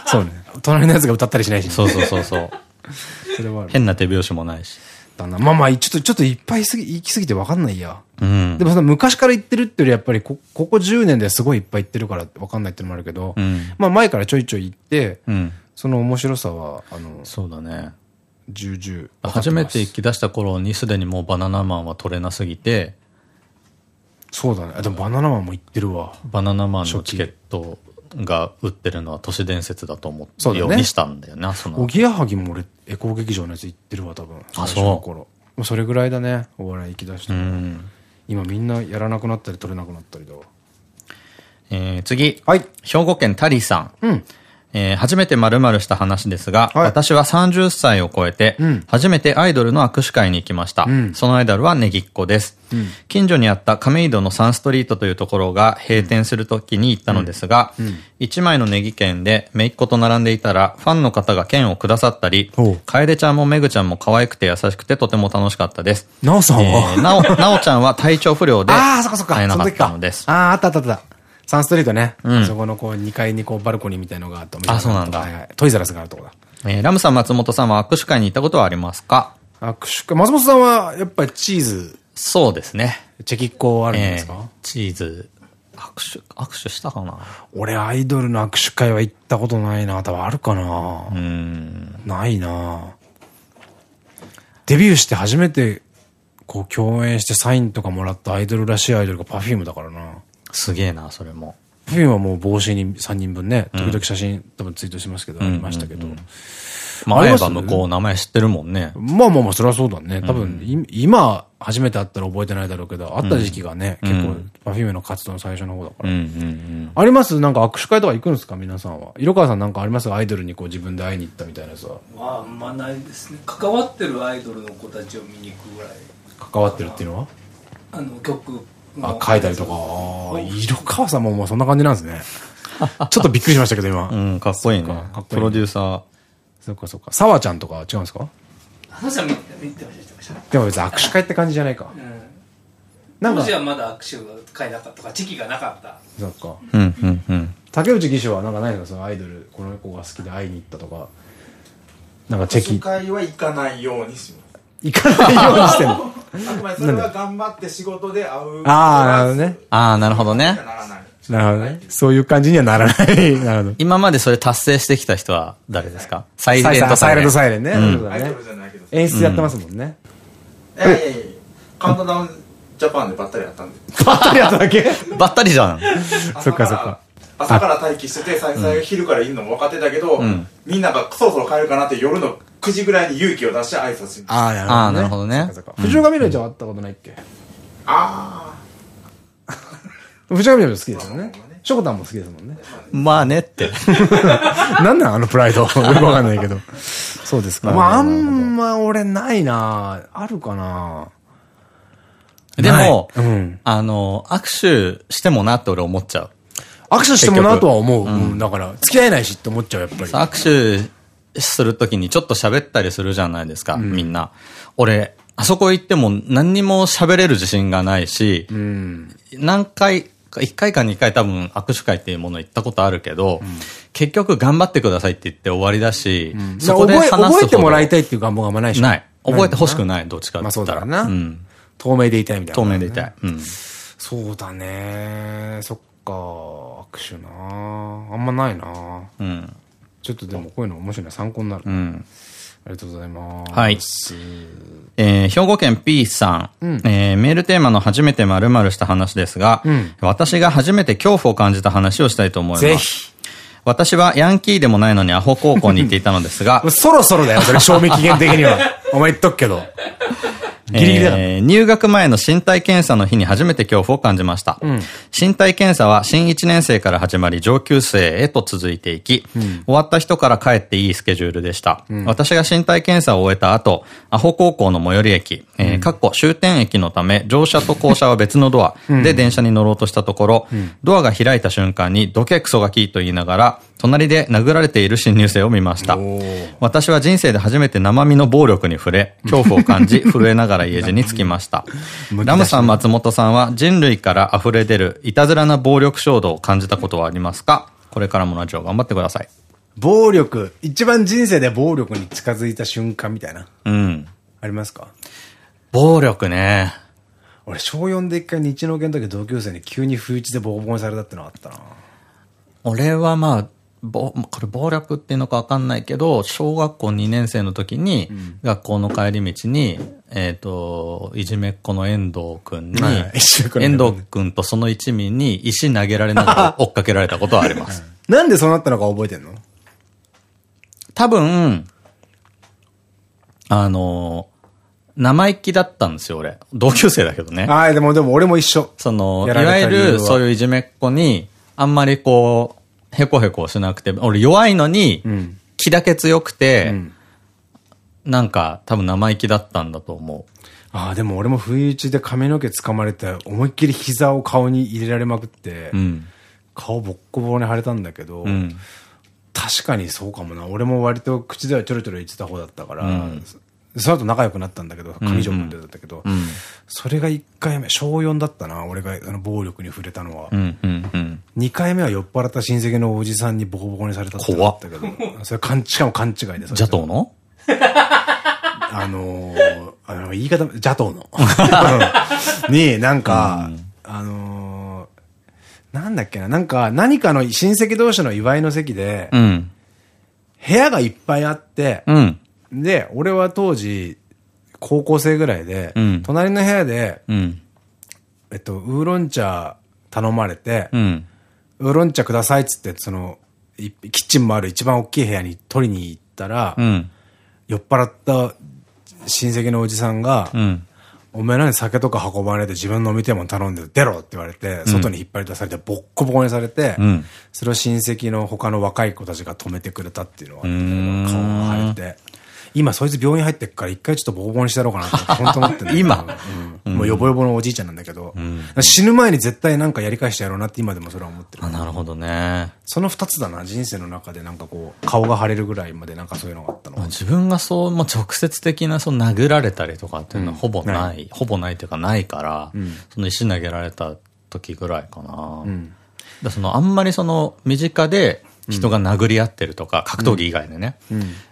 そうね。隣のやつが歌ったりしないし、ね。そうそうそうそう。それは変な手拍子もないし。だな。まあまあ、ちょっと、ちょっといっぱいすぎ、行きすぎてわかんないや。うん。でもその昔から行ってるってよりやっぱりこ、ここ10年ですごいいっぱい行ってるからわかんないってのもあるけど、うん、まあ前からちょいちょい行って、うん、その面白さは、あの、そうだね。重々。初めて行き出した頃にすでにもうバナナマンは取れなすぎて、そうだね。でもバナナマンも行ってるわ。バナナマンのチケットが売ってるのは都市伝説だと思うようにしたんだよね、その。おぎやはぎも俺、エコー劇場のやつ行ってるわ、多分。あ、そう。それぐらいだね、お笑い行き出した今みんなやらなくなったり取れなくなったりだわ。えー、次。はい。兵庫県タリさん。うん。えー、初めて〇〇した話ですが、はい、私は30歳を超えて、うん、初めてアイドルの握手会に行きました。うん、そのアイドルはネギっ子です。うん、近所にあった亀戸のサンストリートというところが閉店するときに行ったのですが、1枚のネギ券でめいっ子と並んでいたら、ファンの方が券をくださったり、楓ちゃんもめぐちゃんも可愛くて優しくてとても楽しかったです。なおさんは、えー、なお、なおちゃんは体調不良で、ああ、そっかそっか。会えなかったのです。ああ、あったあったあった。サンストリートね。うん、そこのこう2階にこうバルコニーみたいのがあったあ、そうなんだ。はいはい。トイザラスがあるとこだ。えー、ラムさん、松本さんは握手会に行ったことはありますか？握手会、松本さんはやっぱりチーズ。そうですね。チェキッコあるんですか、えー、チーズ。握手、握手したかな？俺アイドルの握手会は行ったことないな。多分あるかなうん。ないなデビューして初めてこう共演してサインとかもらったアイドルらしいアイドルが Perfume だからな。すげえな、それも。フィンはもう帽子に3人分ね、時々写真多分ツイートしますけど、ありましたけど。まあ、会えば向こう名前知ってるもんね。まあまあまあ、それはそうだね。多分、今、初めて会ったら覚えてないだろうけど、会った時期がね、結構、パフュームの活動の最初の方だから。あります？なんか握手会とか行くんですか？皆さんは。色川さんなんかあります？アイドルにこう自分で会いに行ったみたいなさ。まあ、あんまないですね。関わってるアイドルの子たちを見に行くぐらい。関わってるっていうのは？あの、曲あ、書いたりとか。色川さんももうそんな感じなんですね。ちょっとびっくりしましたけど、今。うん、かっこいいね。プロデューサー。そっかそっか。沢ちゃんとか違うんですか？あのさん見てました、でも別に握手会って感じじゃないか。なんか。当時はまだ握手会なかったか、時期がなかった。そっか。うん、うん、うん。竹内義手はなんかないの？そのアイドル、この子が好きで会いに行ったとか。なんかチェキ。握手会は行かないようにします。行かないようにしてるの？あくまでそれは頑張って仕事で会う。ああ、なるほどね。ああ、なるほどね。なるほどね。そういう感じにはならない。なるほど。今までそれ達成してきた人は誰ですか？サイレントサイレントサイレンね。演出やってますもんね。ええ、カウントダウンジャパンでばったりやったんで。ばったりやっただけ？ばったりじゃん。そっかそっか。朝から待機してて、最初昼からいるのも分かってたけど、みんながそろそろ帰るかなって夜の9時ぐらいに勇気を出して挨拶しああ、なるほどね。藤岡未来ちゃん会ったことないっけ？あ藤上も好きですよね。しょこたんも好きですもんね。まあねって。なんなんあのプライド？よくわかんないけど。そうですか。まあ、あんま俺ないなあるかなでも、あの、握手してもなって俺思っちゃう。握手してもなとは思う。うん。だから、付き合えないしって思っちゃう、やっぱり。握手するときにちょっと喋ったりするじゃないですか、みんな。俺、あそこ行っても何にも喋れる自信がないし、うん。何回か、1回か2回多分握手会っていうもの行ったことあるけど、結局頑張ってくださいって言って終わりだし、そこで話す覚えてもらいいたいっていう願望があんまないでしょない。覚えてほしくい。ない、どっちかってまあそ言ったら。うだろうな。ん。透明でいたいみたいな。透明でいたい。うん。そうだね。そっか。握手なあんまないなうん。ちょっとでもこういうの面白いな。参考になる。うん。ありがとうございます。はいえー兵庫県 P さん、えーメールテーマの初めて〇〇した話ですが、ん私が初めて恐怖を感じた話をしたいと思います。ぜひ。私はヤンキーでもないのにアホ高校に行っていたのですが、そろそろだよ、それ、賞味期限的には。お前言っとくけど。ギリギリだ。えー入学前の身体検査の日に初めて恐怖を感じました。身体検査は新1年生から始まり上級生へと続いていき、終わった人から帰っていいスケジュールでした。私が身体検査を終えた後、アホ高校の最寄り駅、えー、かっこ終点駅のため乗車と降車は別のドアで電車に乗ろうとしたところ、ドアが開いた瞬間にどけクソガキと言いながら、隣で殴られている新入生を見ました。私は人生で初めて生身の暴力に触れ、恐怖を感じ、震えながら家路に着きました。ラムさん、松本さんは人類から溢れ出るいたずらな暴力衝動を感じたことはありますか？これからもラジオ頑張ってください。暴力、一番人生で暴力に近づいた瞬間みたいな。うん。ありますか？暴力ね。俺、小4で一回日農研の時同級生に急に不意打ちでボコボコにされたってのがあったな。俺はまあ、ぼこれ暴力っていうのかわかんないけど、小学校2年生の時に、学校の帰り道に、えっ、と、いじめっ子の遠藤くんに、はい遠藤くんとその一味に石投げられながら 追っかけられたことはあります。なんでそうなったのか覚えてんの？多分、あの、生意気だったんですよ、俺。同級生だけどね。ああ、でも、でも俺も一緒。その、いわゆるそういういじめっ子に、あんまりこう、へこへこしなくて、俺弱いのに、ん気だけ強くて、んなんか多分生意気だったんだと思ああ、でも俺も不意打ちで髪の毛掴まれて、思いっきり膝を顔に入れられまくって、う。うん。顔ボッコボコに腫れたんだけど、うん。確かにそうかもな。俺も割と口ではちょろちょろ言ってた方だったから、うんその後仲良くなったんだけど、上条君でだったけど、うん。それが1回目、小4だったな、俺があの暴力に触れたのは。うん。うん。うん。2回目は酔っ払った親戚のおじさんにボコボコにされたってのがあったけど、それ勘しかも勘違いで。邪党の？あのー、あの、言い方、邪党の。に、なんか、あのー、なんだっけな、なんか、何かの親戚同士の祝いの席で、うん。部屋がいっぱいあって、うん。で、俺は当時、高校生ぐらいで、うん隣の部屋で、うん。えっと、ウーロン茶頼まれて、うん。ウーロン茶くださいっつって、その、いキッチンもある一番大きい部屋に取りに行ったら、うん。酔っ払った親戚のおじさんが、うん。お前何酒とか運ばれて自分の飲みてえもん頼んで出ろって言われて、外に引っ張り出されてボッコボコにされて、うんそれを親戚の他の若い子たちが止めてくれたっていうのがあって、ん顔が腫れて。今そいつ病院入ってっから一回ちょっとボコボコにしてやろうかなって本当思って今？うん。もうヨボヨボのおじいちゃんなんだけど、死ぬ前に絶対なんかやり返してやろうなって今でもそれは思ってる。あ、。なるほどね。その二つだな、人生の中でなんかこう、顔が腫れるぐらいまでなんかそういうのがあったの。は。自分がそう、もう直接的な、そう殴られたりとかっていうのはほぼない、ほぼないっていうかないから、その石投げられた時ぐらいかな。だそのあんまりその身近で人が殴り合ってるとか、格闘技以外でね、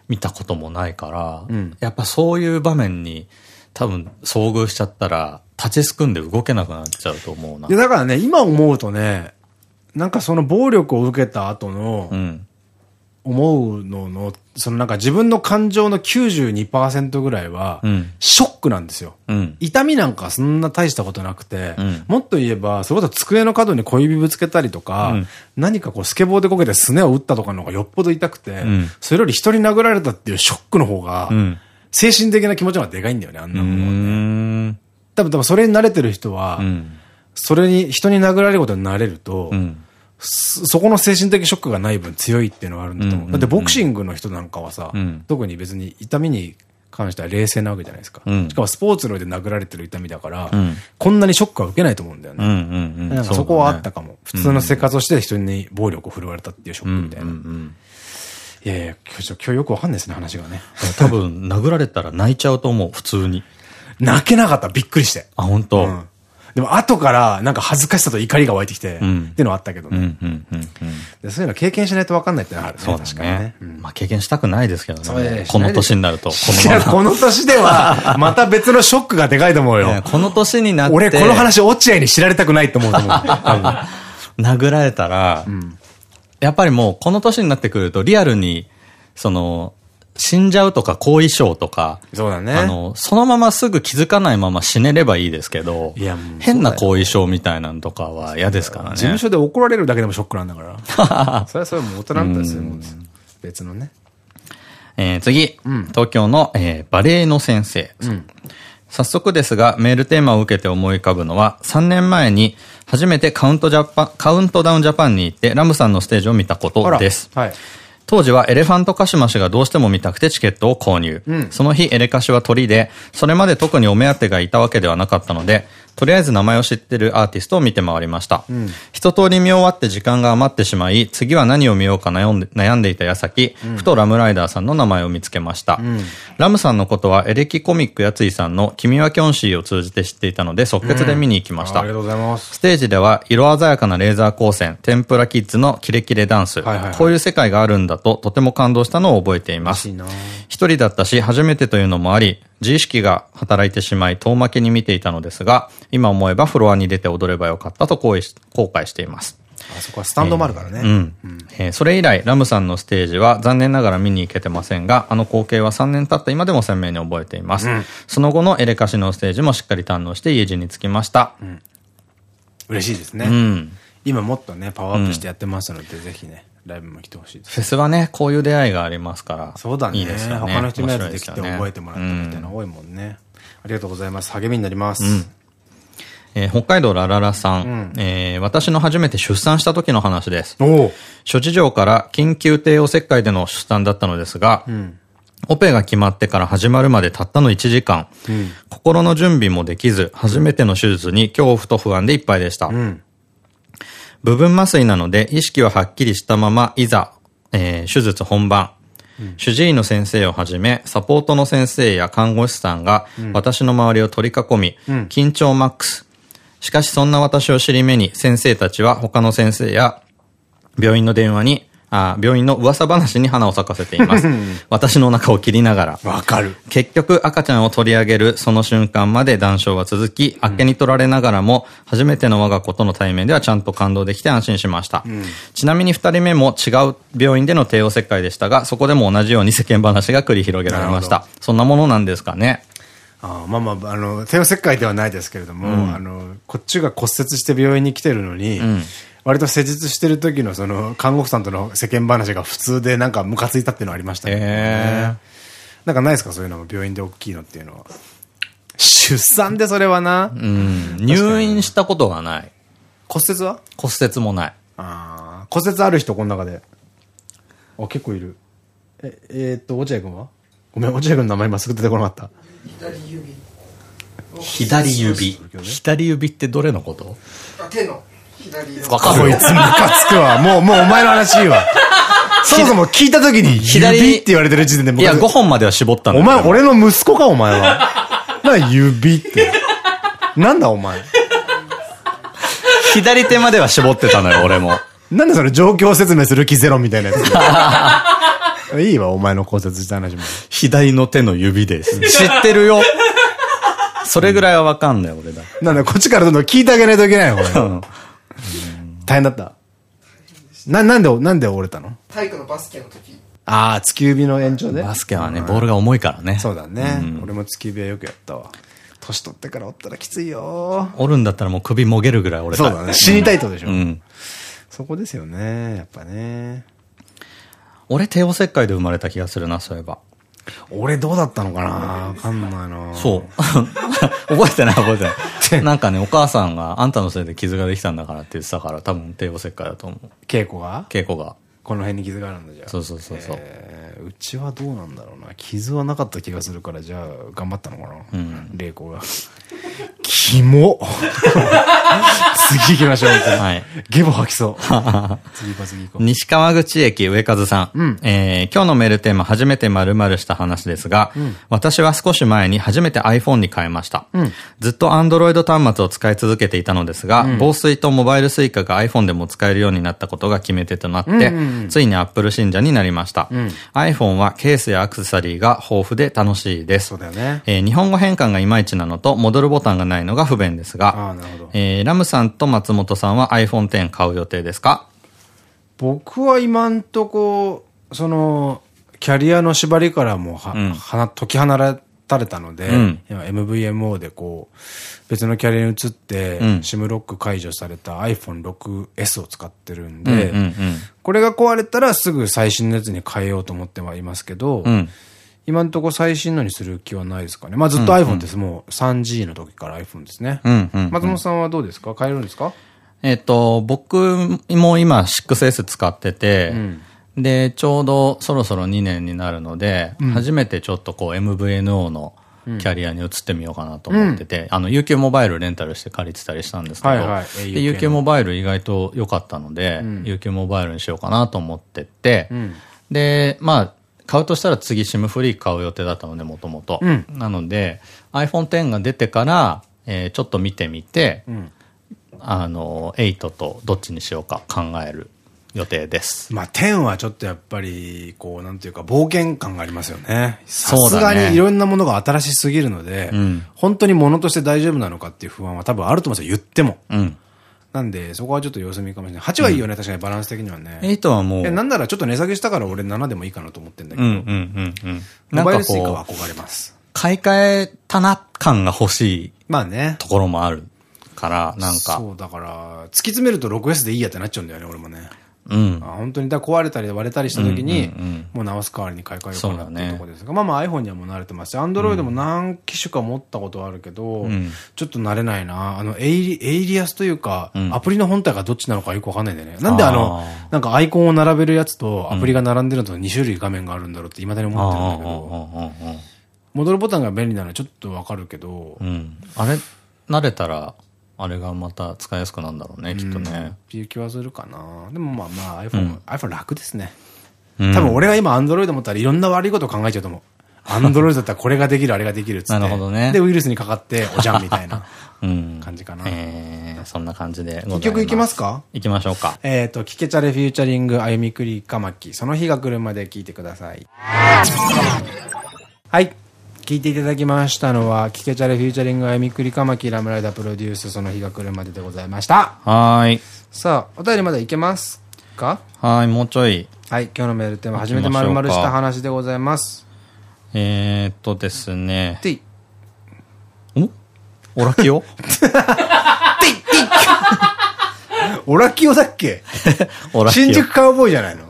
見たこともないから、やっぱそういう場面に多分遭遇しちゃったら、立ちすくんで動けなくなっちゃうと思うな。で、だからね、今思うとね、なんかその暴力を受けた後のう、ん。思うのの、そのなんか自分の感情の92%ぐらいはうん、ショックなんですよ。うん。痛みなんかそんな大したことなくて、うんもっと言えば、それこそ机の角に小指ぶつけたりとか、うん何かこうスケボーでこけてすねを打ったとかの方がよっぽど痛くて、んそれより人に殴られたっていうショックの方が、うん。精神的な気持ちの方がでかいんだよね、あんなものはね。ん。多分、多分それに慣れてる人は、それに、人に殴られることになれると、そこの精神的ショックがない分強いっていうのはあるんだと思う。だってボクシングの人なんかはさ、特に別に痛みに関しては冷静なわけじゃないですか。しかもスポーツの上で殴られてる痛みだから、こんなにショックは受けないと思うんだよね。なんかそこはあったかも。普通の生活をして人に暴力を振るわれたっていうショックみたいな。いやいや、今日、今日よくわかんないですね、話がね。多分、殴られたら泣いちゃうと思う、普通に。泣けなかった、びっくりして。あ、本当。うんでも後からなんか恥ずかしさと怒りが湧いてきて、っていうのはあったけどね。そういうの経験しないと分かんないってのはあるね。そう確かにね。まあ経験したくないですけどね。この年になると。この年では、また別のショックがでかいと思うよ。この年になって。俺この話落合に知られたくないと思うと思う。殴られたら、やっぱりもうこの年になってくるとリアルに、その、死んじゃうとか後遺症とか、そうだね。あの、そのまますぐ気づかないまま死ねればいいですけど、いや変な後遺症みたいなのとかは嫌ですからね。事務所で怒られるだけでもショックなんだから。それはそれも大人だったりするもんです。別のね。えー、次、うん、東京の、えー、バレエの先生。うん、早速ですが、メールテーマを受けて思い浮かぶのは、3年前に初めてカウントジャパン、カウントダウンジャパンに行ってラムさんのステージを見たことです。はい。当時はエレファントカシマシがどうしても見たくてチケットを購入。うん、その日エレカシは鳥で、それまで特にお目当てがいたわけではなかったので、とりあえず名前を知ってるアーティストを見て回りました。うん、一通り見終わって時間が余ってしまい、次は何を見ようか悩んで悩んでいた矢先、うん、ふとラムライダーさんの名前を見つけました。うん、ラムさんのことはエレキコミックやついさんの君はキョンシーを通じて知っていたので即決で見に行きました。ありがとうございます。ステージでは色鮮やかなレーザー光線、天ぷらキッズのキレキレダンス、こういう世界があるんだととても感動したのを覚えています。一人だったし初めてというのもあり、自意識が働いてしまい遠巻きに見ていたのですが、今思えばフロアに出て踊ればよかったと後悔しています。あそこはスタンドもあるからね。えそれ以来、ラムさんのステージは残念ながら見に行けてませんが、あの光景は3年経った今でも鮮明に覚えています。うん、その後のエレカシのステージもしっかり堪能して家路に着きました。うん、嬉しいですね。うん、今もっとね、パワーアップしてやってますので、ぜひね。ライブも来てほしいです。フェスはね、こういう出会いがありますから。そうだね。いいですよね。他の人のやつできて覚えてもらったみたいな多いもんね。ありがとうございます。励みになります。えー、北海道ラララさん、うん、えー、私の初めて出産した時の話です。諸事情から緊急帝王切開での出産だったのですが、うん、オペが決まってから始まるまでたったの1時間、うん、心の準備もできず、初めての手術に恐怖と不安でいっぱいでした。うん部分麻酔なので意識ははっきりしたまま、いざ、えー、手術本番。うん、主治医の先生をはじめ、サポートの先生や看護師さんが、私の周りを取り囲み、うん、緊張マックス。しかしそんな私を尻目に、先生たちは他の先生や、病院の電話にあ病院の噂話に花を咲かせています。私のお腹を切りながら。わかる。結局赤ちゃんを取り上げるその瞬間まで談笑は続き、あっけに取られながらも、初めての我が子との対面ではちゃんと感動できて安心しました。うん、ちなみに二人目も違う病院での帝王切開でしたが、そこでも同じように世間話が繰り広げられました。そんなものなんですかね？あまあまあ、あの、帝王切開ではないですけれども、うん、あの、こっちが骨折して病院に来てるのに、うん割と施術してる時のその看護婦さんとの世間話が普通でなんかムカついたっていうのはありましたね。えなんかないですか？そういうのも病院で大きいのっていうのは。出産でそれはな。うん。入院したことがない。骨折は？骨折もない。ああ。骨折ある人この中で。あ、結構いる。え、えー、っと、落合君は？ごめん、落合君の名前まっすぐ出てこなかった。左指。左指。左指ってどれのこと？手の。わかる。こいつムカつくわ。もう、もうお前の話いいわ。そもそも聞いた時に、指って言われてる時点でいや、5本までは絞ったんだお前、俺の息子か、お前は。な指って。なんだ、お前。左手までは絞ってたのよ、俺も。なんでそれ状況説明する気ゼロみたいなやつ。いいわ、お前の骨折した話も。左の手の指です。知ってるよ。それぐらいはわかんない、俺だ。なんだ、こっちからどんどん聞いてあげないといけないよ。大変だった？な、なんで、なんで折れたの？体育のバスケの時。ああ、突き指の延長で？バスケはね、ボールが重いからね。そうだね。俺も突き指はよくやったわ。年取ってから折ったらきついよ。折るんだったらもう首もげるぐらい折れた。そうだね。死にたいとでしょ？うん。そこですよね。やっぱね。俺、帝王切開で生まれた気がするな、そういえば。俺どうだったのかな？わかんないなそう。覚えてない覚えてない。なんかね、お母さんがあんたのせいで傷ができたんだからって言ってたから、多分帝王切開だと思う。稽古が？稽古が。この辺に傷があるんだじゃあ。そうそうそうそう。えー、うちはどうなんだろうな。傷はなかった気がするから、じゃあ頑張ったのかな。うん。玲子が。キモ次行きましょう、はい。ゲボ吐きそう。次行こう、次行こう。西川口駅上和さん。うん、えー、今日のメールテーマ、初めて〇〇した話ですが、うん、私は少し前に初めて iPhone に変えました。うん、ずっと Android 端末を使い続けていたのですが、防水とモバイル Suica が iPhone でも使えるようになったことが決め手となって、ついに Apple 信者になりました。iPhone はケースやアクセサリーが豊富で楽しいです。そうだよね。えー、日本語変換がいまいちなのと、戻るボタンがないのが不便ですが、えー、ラムさんと松本さんは iPhone X 買う予定ですか？僕は今んとこ、その、キャリアの縛りからもは、うん、は解き放たれたので、うん、MVMO でこう、別のキャリアに移って、うん、SIM ロック解除された iPhone6S を使ってるんで、これが壊れたらすぐ最新のやつに変えようと思ってはいますけど、うん、今んとこ最新のにする気はないですかね。まあずっと iPhone です。もう 3G の時から iPhone ですね。松本さんはどうですか？変えるんですか？えっと、僕も今 6S 使ってて、うん、で、ちょうどそろそろ2年になるので、うん、初めてちょっとこう MVNO のキャリアに移ってみようかなと思ってて、うん、あの、UQ モバイルレンタルして借りてたりしたんですけど、はいはい、UQ モバイル意外と良かったので、UQ モバイルにしようかなと思ってて、で、まあ、買うとしたら次 SIM フリー買う予定だったので、もともと。なので、iPhone X が出てから、えー、ちょっと見てみて、うん、あの、8とどっちにしようか考える予定です。まあ、10はちょっとやっぱり、こう、なんていうか、冒険感がありますよね。さすがにいろんなものが新しすぎるので、うん、本当にものとして大丈夫なのかっていう不安は多分あると思うんですよ、言っても。うんなんで、そこはちょっと様子見かもしれない。8はいいよね、確かにバランス的にはね。8はもう。え、なんならちょっと値下げしたから俺7でもいいかなと思ってんだけど。うんうんうんうん。モバイルスイカは憧れます。買い替えたな感が欲しい。まあね。ところもあるから、なんか。そう、だから、突き詰めると 6S でいいやってなっちゃうんだよね、俺もね。うん、本当にだ壊れたり割れたりした時に、もう直す代わりに買い替えようかなっていうところです。が、ね、まあまあ iPhone にはもう慣れてます。し、Android も何機種か持ったことはあるけど、うん、ちょっと慣れないな。あの、エイリ、エイリアスというか、うん、アプリの本体がどっちなのかよくわかんないんだよね。なんであの、なんかアイコンを並べるやつとアプリが並んでるのと2種類画面があるんだろうって未だに思ってるんだけど、戻るボタンが便利なのはちょっとわかるけど、あれ、慣れたら、あれがまた使いやすくなるんだろうね、きっとね。っていう気はするかな。でもまあまあ iPhone、iPhone 楽ですね。多分俺が今 Android 持ったらいろんな悪いこと考えちゃうと思う。アンドロイドだったらこれができる、あれができるっつって。なるほどね。で、ウイルスにかかって、おじゃんみたいな 感じかな。ええ、そんな感じで。結局いきますか？いきましょうか。えっと、キケチャレフューチャリング、あゆみくりかまき。その日が来るまで聞いてください。はい。聞いていただきましたのは、キケチャレフューチャリングあゆみくりかまきラムライダープロデュース、その日が来るまででございました。はい。さあ、お便りまだいけますか？はい、もうちょい。はい、今日のメールテーマ、初めて丸々した話でございます。えーっとですね。てい。お？オラキオオラキオだっけ？新宿カウボーイじゃないの？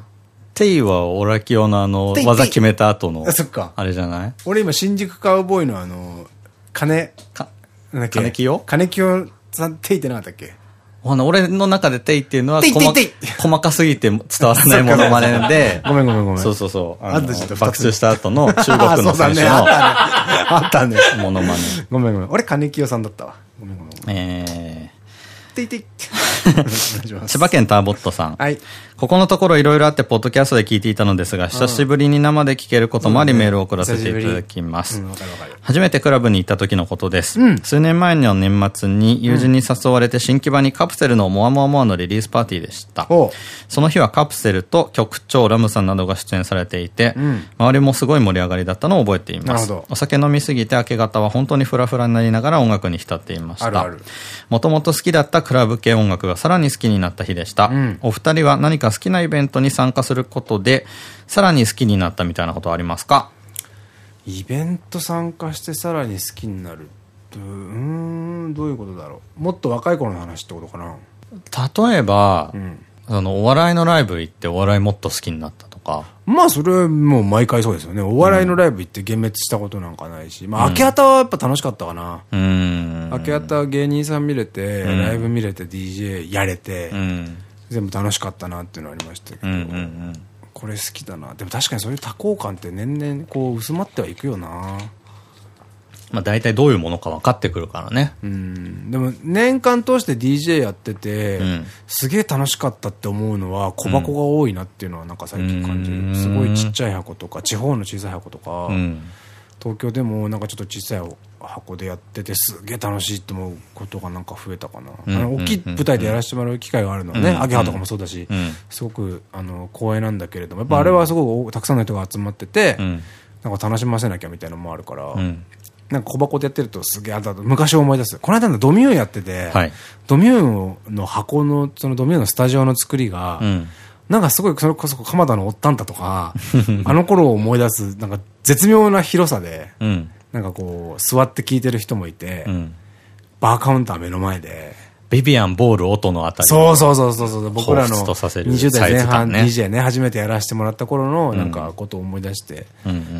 テイはオラキオのあの、技決めた後の、あ、そっか。あれじゃない？俺今新宿カウボーイのあの、金、か、なんだっけ？金清金清さんテイってなかったっけ？俺の中でテイっていうのは、細かすぎて伝わらないものまねで、ごめんごめんごめん。そうそうそう。あとちょっと爆笑した後の 中国の選手の、あったね。ものまね。ごめんごめん。俺金清さんだったわ。ごめんごめん。えー。テイテイ。千葉県ターボットさん。はい。ここのところいろいろあって、ポッドキャストで聞いていたのですが、久しぶりに生で聞けることもあり、メールを送らせていただきます。初めてクラブに行った時のことです。数年前の年末に友人に誘われて新木場にカプセルのモアモアモアのリリースパーティーでした。その日はカプセルと局長ラムさんなどが出演されていて、周りもすごい盛り上がりだったのを覚えています。お酒飲みすぎて明け方は本当にフラフラになりながら音楽に浸っていました。もともと好きだったクラブ系音楽がさらに好きになった日でした。お二人は何か好きなイベントに参加することで、さらに好きになったみたいなことはありますか？イベント参加してさらに好きになるうん、どういうことだろう。もっと若い頃の話ってことかな。例えば、うん、そのお笑いのライブ行ってお笑いもっと好きになったととか。まあそれはもう毎回そうですよね。お笑いのライブ行って幻滅したことなんかないし。まあ、秋葉はやっぱ楽しかったかな。うん。秋葉芸人さん見れて、ライブ見れて、DJ やれて、全部楽しかったなっていうのはありましたけど。これ好きだな。でも確かにそういう多幸感って年々こう薄まってはいくよな。まあ大体どういうものか分かってくるからね。うん。でも年間通して DJ やってて、うん、すげえ楽しかったって思うのは小箱が多いなっていうのはなんか最近感じる。すごいちっちゃい箱とか、地方の小さい箱とか、うん、東京でもなんかちょっと小さい箱でやっててすげえ楽しいって思うことがなんか増えたかな。大きい舞台でやらせてもらう機会があるのはね、アゲハとかもそうだし、すごくあの光栄なんだけれども、やっぱあれはすごくたくさんの人が集まってて、なんか楽しませなきゃみたいなのもあるから、なんか小箱でやってるとすげえ、昔を思い出す。この間のドミューンやってて、はい、ドミューンの箱の、そのドミューンのスタジオの作りが、うん、なんかすごい、それこそ鎌田のおったんたとか、あの頃を思い出す、なんか絶妙な広さで、うん、なんかこう、座って聞いてる人もいて、うん、バーカウンター目の前で、ビビアン、ボール、音のあたり。そうそうそうそう。僕らの20代前半、ね、DJ ね、初めてやらせてもらった頃のなんかことを思い出して。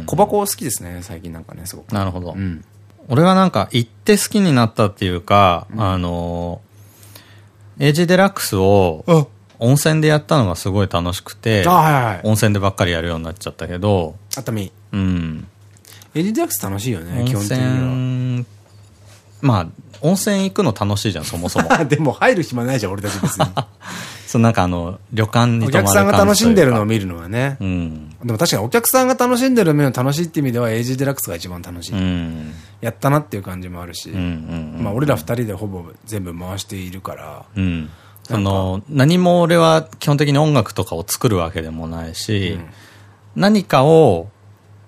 小箱好きですね、最近なんかね、すごく。なるほど。うん、俺はなんか行って好きになったっていうか、うん、あの、エイジデラックスを温泉でやったのがすごい楽しくて、温泉でばっかりやるようになっちゃったけど、熱海。うん。エイジデラックス楽しいよね、基本的には。まあ、温泉行くの楽しいじゃん、そもそも。でも入る暇ないじゃん、俺たち別に。そう、なんかあの、旅館にお客さんが楽しんでるのを見るのはね。うん。でも確かにお客さんが楽しんでるのを楽しいって意味では、エイジデラックスが一番楽しい。うん。やったなっていう感じもあるし。まあ、俺ら二人でほぼ全部回しているから。うん。その、何も俺は基本的に音楽とかを作るわけでもないし、うん、何かを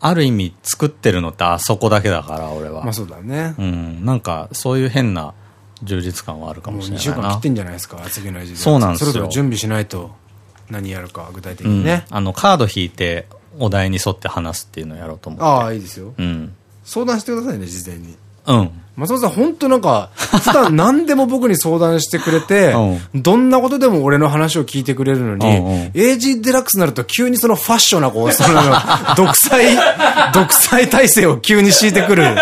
ある意味作ってるのってあそこだけだから、俺は。まあそうだね。うん。なんか、そういう変な充実感はあるかもしれないな。もう2週間切ってんじゃないですか、次の時そうなんですよ。そろそろ準備しないと何やるか、具体的にね。うん、あの、カード引いて、お題に沿って話すっていうのをやろうと思って。ああ、いいですよ。うん。相談してくださいね、事前に。うん。松本さん、本当なんか、普段何でも僕に相談してくれて、うん、どんなことでも俺の話を聞いてくれるのに、AG デラックスになると急にそのファッションな、こう、その、独裁、独裁体制を急に敷いてくる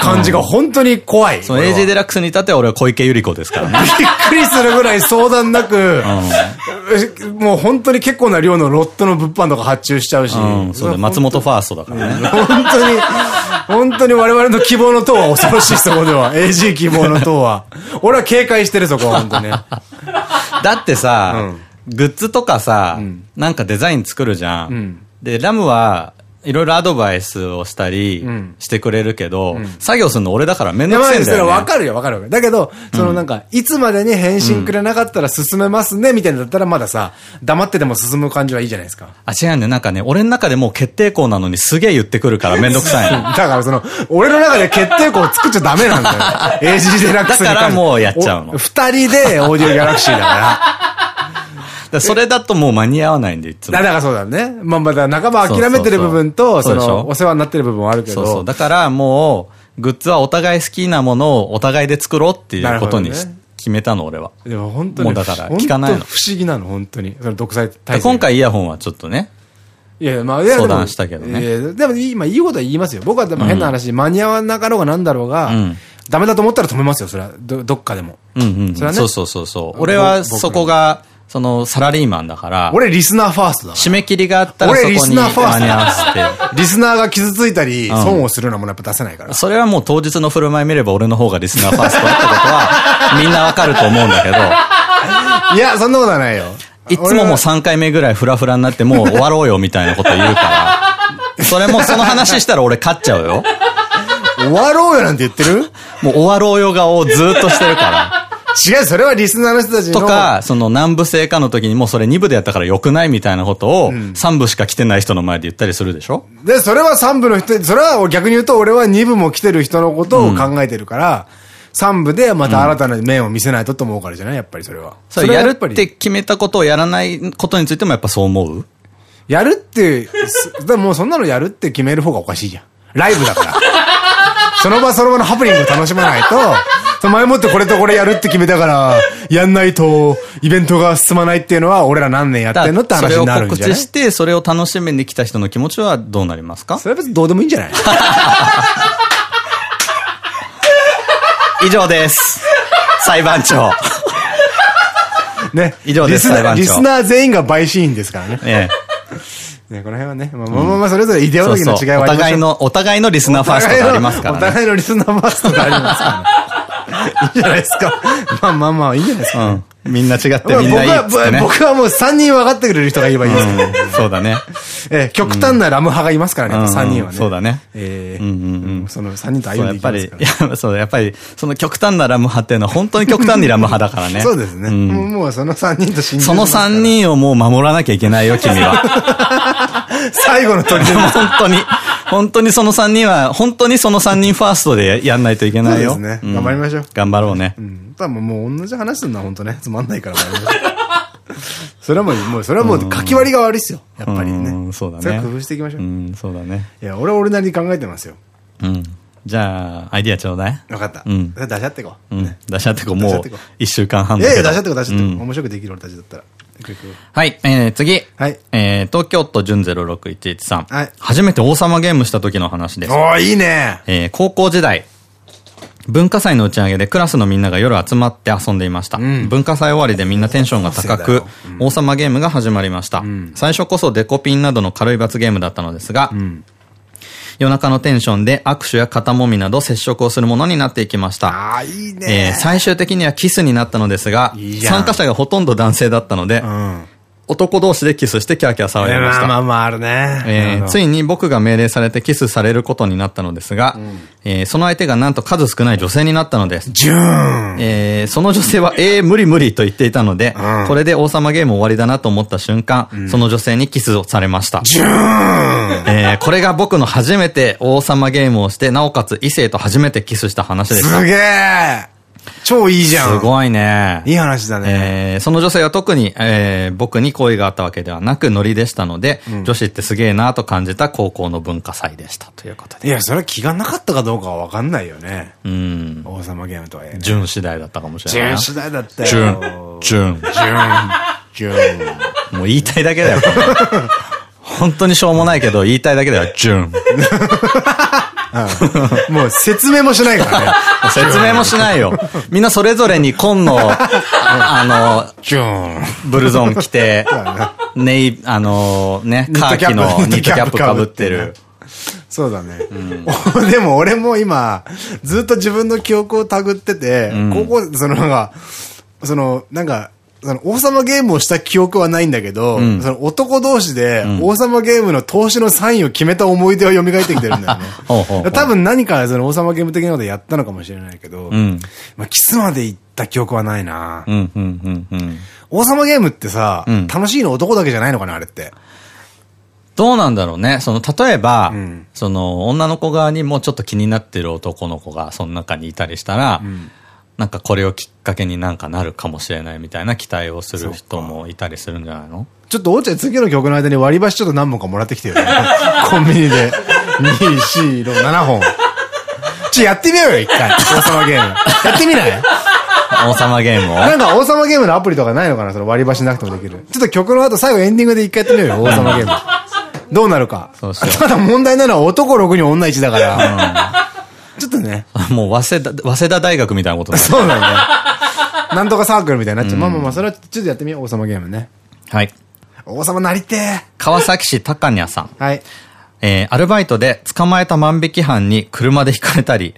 感じが本当に怖い。そう、AG デラックスに至っては俺は小池百合子ですからね。びっくりするぐらい相談なく、うん、もう本当に結構な量のロットの物販とか発注しちゃうし。うん、そうだ、松本ファーストだからね。本当に、本当に我々の希望の塔は恐ろしい、そこでは。AG 希望の塔は。俺は警戒してる、そこは、本当ね。だってさ、グッズとかさ、なんかデザイン作るじゃん。で、ラムは、いろいろアドバイスをしたりしてくれるけど、うん、作業するの俺だからめんどくさいんだよ、ね。わかるよ、わかるだけど、そのなんか、いつまでに返信くれなかったら進めますね、みたいなだったらまださ、黙ってでも進む感じはいいじゃないですか。あ、違うんだよ。なんかね、俺の中でもう決定校なのにすげえ言ってくるからめんどくさい だからその、俺の中で決定校作っちゃダメなんだよ。AG デラックスだからもうやっちゃうの。二人でオーディオギャラクシーだから。それだともう間に合わないんで、いつも。だからそうだね。まあまだ仲間諦めてる部分と、その、お世話になってる部分はあるけど。そうそう。だからもう、グッズはお互い好きなものをお互いで作ろうっていうことにし、決めたの、俺は。でも本当に。もうだから、聞かないの。不思議なの、本当に。その独裁体制。今回イヤホンはちょっとね。いや、まあ、相談したけどね。でも今言うことは言いますよ。僕はでも変な話、間に合わなかろうがなんだろうが、ダメだと思ったら止めますよ、それは。ど、どっかでも。うんうん。それはね。そうそうそうそう。俺はそこが、その、サラリーマンだから。俺リスナーファーストだ。締め切りがあったら俺リスナーファーストだ。リスナーが傷ついたり、損をするようなものやっぱ出せないから。それはもう当日の振る舞い見れば俺の方がリスナーファーストだってことは、みんなわかると思うんだけど。いや、そんなことはないよ。いつももう3回目ぐらいフラフラになってもう終わろうよみたいなこと言うから。それもその話したら俺勝っちゃうよ。終わろうよなんて言ってる？もう終わろうよ顔をずっとしてるから。違う、それはリスナーの人たちの。とか、その南部製菓の時にもそれ2部でやったから良くないみたいなことを、3部しか来てない人の前で言ったりするでしょ？で、それは3部の人、それは逆に言うと俺は2部も来てる人のことを考えてるから、うん、3部でまた新たな面を見せないとと思うからじゃないやっぱりそれは。それやるって決めたことをやらないことについてもやっぱそう思う？やるって、でもそんなのやるって決める方がおかしいじゃん。ライブだから。その場その場のハプニングを楽しまないと、前もってこれとこれやるって決めたから、やんないとイベントが進まないっていうのは、俺ら何年やってんのって話になるんじゃない？それを告知して、それを楽しみに来た人の気持ちはどうなりますか？それは別にどうでもいいんじゃない？以上です。裁判長。ね。以上ですリスナー裁判長リスナー全員が陪審員ですからね。えね、この辺はね、まあまあまあまあ、それぞれイデえ。オロギーの違いはおありましょう互いの、お互いのリスナーファーストがありますからおね。互いのリスナーファーストがありますからね。いいんじゃないですか。まあまあまあ、いいんじゃないですか。うん。みんな違ってまあみんないいっつってね。僕は僕はもう3人分かってくれる人がいればいいですけど。うんそうだね。えー極端なラム派がいますからね、うん3人はね。そうだねえうんうんうんーその3人と歩んやっぱり、でいきますからい。や、そう、やっぱり、その極端なラム派っていうのは本当に極端にラム派だからね。そうですね。んもうその3人と信じその3人をもう守らなきゃいけないよ、君は。最後の鳥で 本当に、本当にその3人は、本当にその3人ファーストでやんないといけないよ。そうですねん頑張りましょう頑張ろうね。うん。ただもう同じ話すんのは本当ね、つまんないから それはもう、もう、それはもう書き割りが悪いっすよ。やっぱりうねん。そうだねそれは工夫していきましょう。うん、そうだね。いや、俺は俺なりに考えてますよ。うん。じゃあ、アイディアちょうだい？分かった。うん出し合っていこう。うん。出し合ってこう、もう一週間半いやいや、出し合ってこう、出し合ってこう。うん面白くできる俺たちだったら。はい、えー、次。はい。えー、東京都純0611さん。はい初めて王様ゲームした時の話です。おー、いいねえー高校時代、文化祭の打ち上げでクラスのみんなが夜集まって遊んでいました。ん文化祭終わりでみんなテンションが高く王様ゲームが始まりました。最初こそデコピンなどの軽い罰ゲームだったのですが、夜中のテンションで握手や肩もみなど接触をするものになっていきました。ああ、いいえーね最終的にはキスになったのですがいい、参加者がほとんど男性だったので、うん。男同士でキスしてキャーキャー騒いでました。まあまあまあ、あるね。えーつい。いに僕が命令されてキスされることになったのですが、えーその相手がなんと数少ない女性になったのです。ジューンえーその女性は、えー、無理無理と言っていたので、うんこれで王様ゲーム終わりだなと思った瞬間、その女性にキスをされました。ジューンえーこれが僕の初めて王様ゲームをして、なおかつ異性と初めてキスした話でした。すげえ超いいじゃんすごいね。いい話だね。えーその女性は特に、えー僕に恋があったわけではなくノリでしたので、女子ってすげえなと感じた高校の文化祭でした。ということで。いや、それは気がなかったかどうかはわかんないよね。うん。王様ゲームとはね。順次第だったかもしれないな。ジュン次第だったよ。順。順。ジュン。ジュン。もう言いたいだけだよ。本当にしょうもないけど、言いたいだけだよ。順。もう説明もしないからね。説明もしないよ。みんなそれぞれに紺の、あジュン。の、ブルゾン着て、ネイ、あの、ね、カーキのニットキャップかぶってる。そうだね。でも俺も今、ずっと自分の記憶をたぐってて、高校、そのなんか、その、なんか、その王様ゲームをした記憶はないんだけど、その男同士で王様ゲームの投資のサインを決めた思い出は蘇ってきてるんだよね。多分何かその王様ゲーム的なことやったのかもしれないけど、んまあキスまで行った記憶はないな、うん、うん、うん、うん。王様ゲームってさ、ん楽しいの男だけじゃないのかなあれって。どうなんだろうね。その、例えば、んその、女の子側にもちょっと気になってる男の子がその中にいたりしたら、なんかこれをきっかけになんかなるかもしれないみたいな期待をする人もいたりするんじゃないの？ちょっと、おうちゃん次の曲の間に割り箸ちょっと何本かもらってきてよ、ね。コンビニで。2、4、6、7本。ちょ、やってみようよ、一回。王様ゲーム。やってみない？王様ゲームを？なんか王様ゲームのアプリとかないのかな？その割り箸なくてもできる。ちょっと曲の後最後エンディングで一回やってみようよ、王様ゲーム。どうなるか。そうた だ問題なのは男6人女1だから。ちょっとね。もう早稲田、早稲田大学みたいなことになる そうだね。なんとかサークルみたいになっちゃう。まあまあまあ、それはちょっとやってみよう、王様ゲームね。はい。王様なりてー。川崎市高谷さん。はい。えーアルバイトで捕まえた万引き犯に車で引かれたり、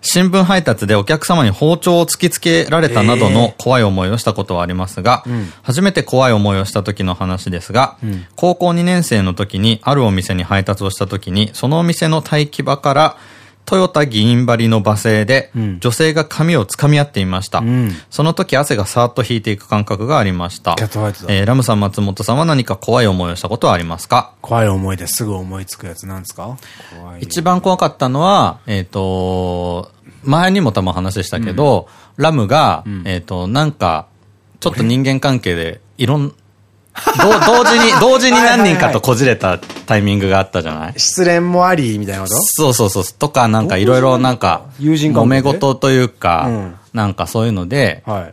新聞配達でお客様に包丁を突きつけられたなどの怖い思いをしたことはありますが、初めて怖い思いをした時の話ですが、高校2年生の時にあるお店に配達をした時に、そのお店の待機場から、豊田議員張りの罵声で、女性が髪を掴み合っていました。その時汗がさーっと引いていく感覚がありました。キャットファイトだ。えーラムさん、松本さんは何か怖い思いをしたことはありますか？怖い思いですぐ思いつくやつなんですか？一番怖かったのは、えっ、と、前にも多分話したけど、ラムが、えっ、と、なんか、ちょっと人間関係で、いろん、同時に、同時に何人かとこじれたタイミングがあったじゃない？失恋もあり、みたいなこと？そうそうそう。とか、なんかいろいろなんか、友人揉め事というか、うん。なんかそういうので、はい。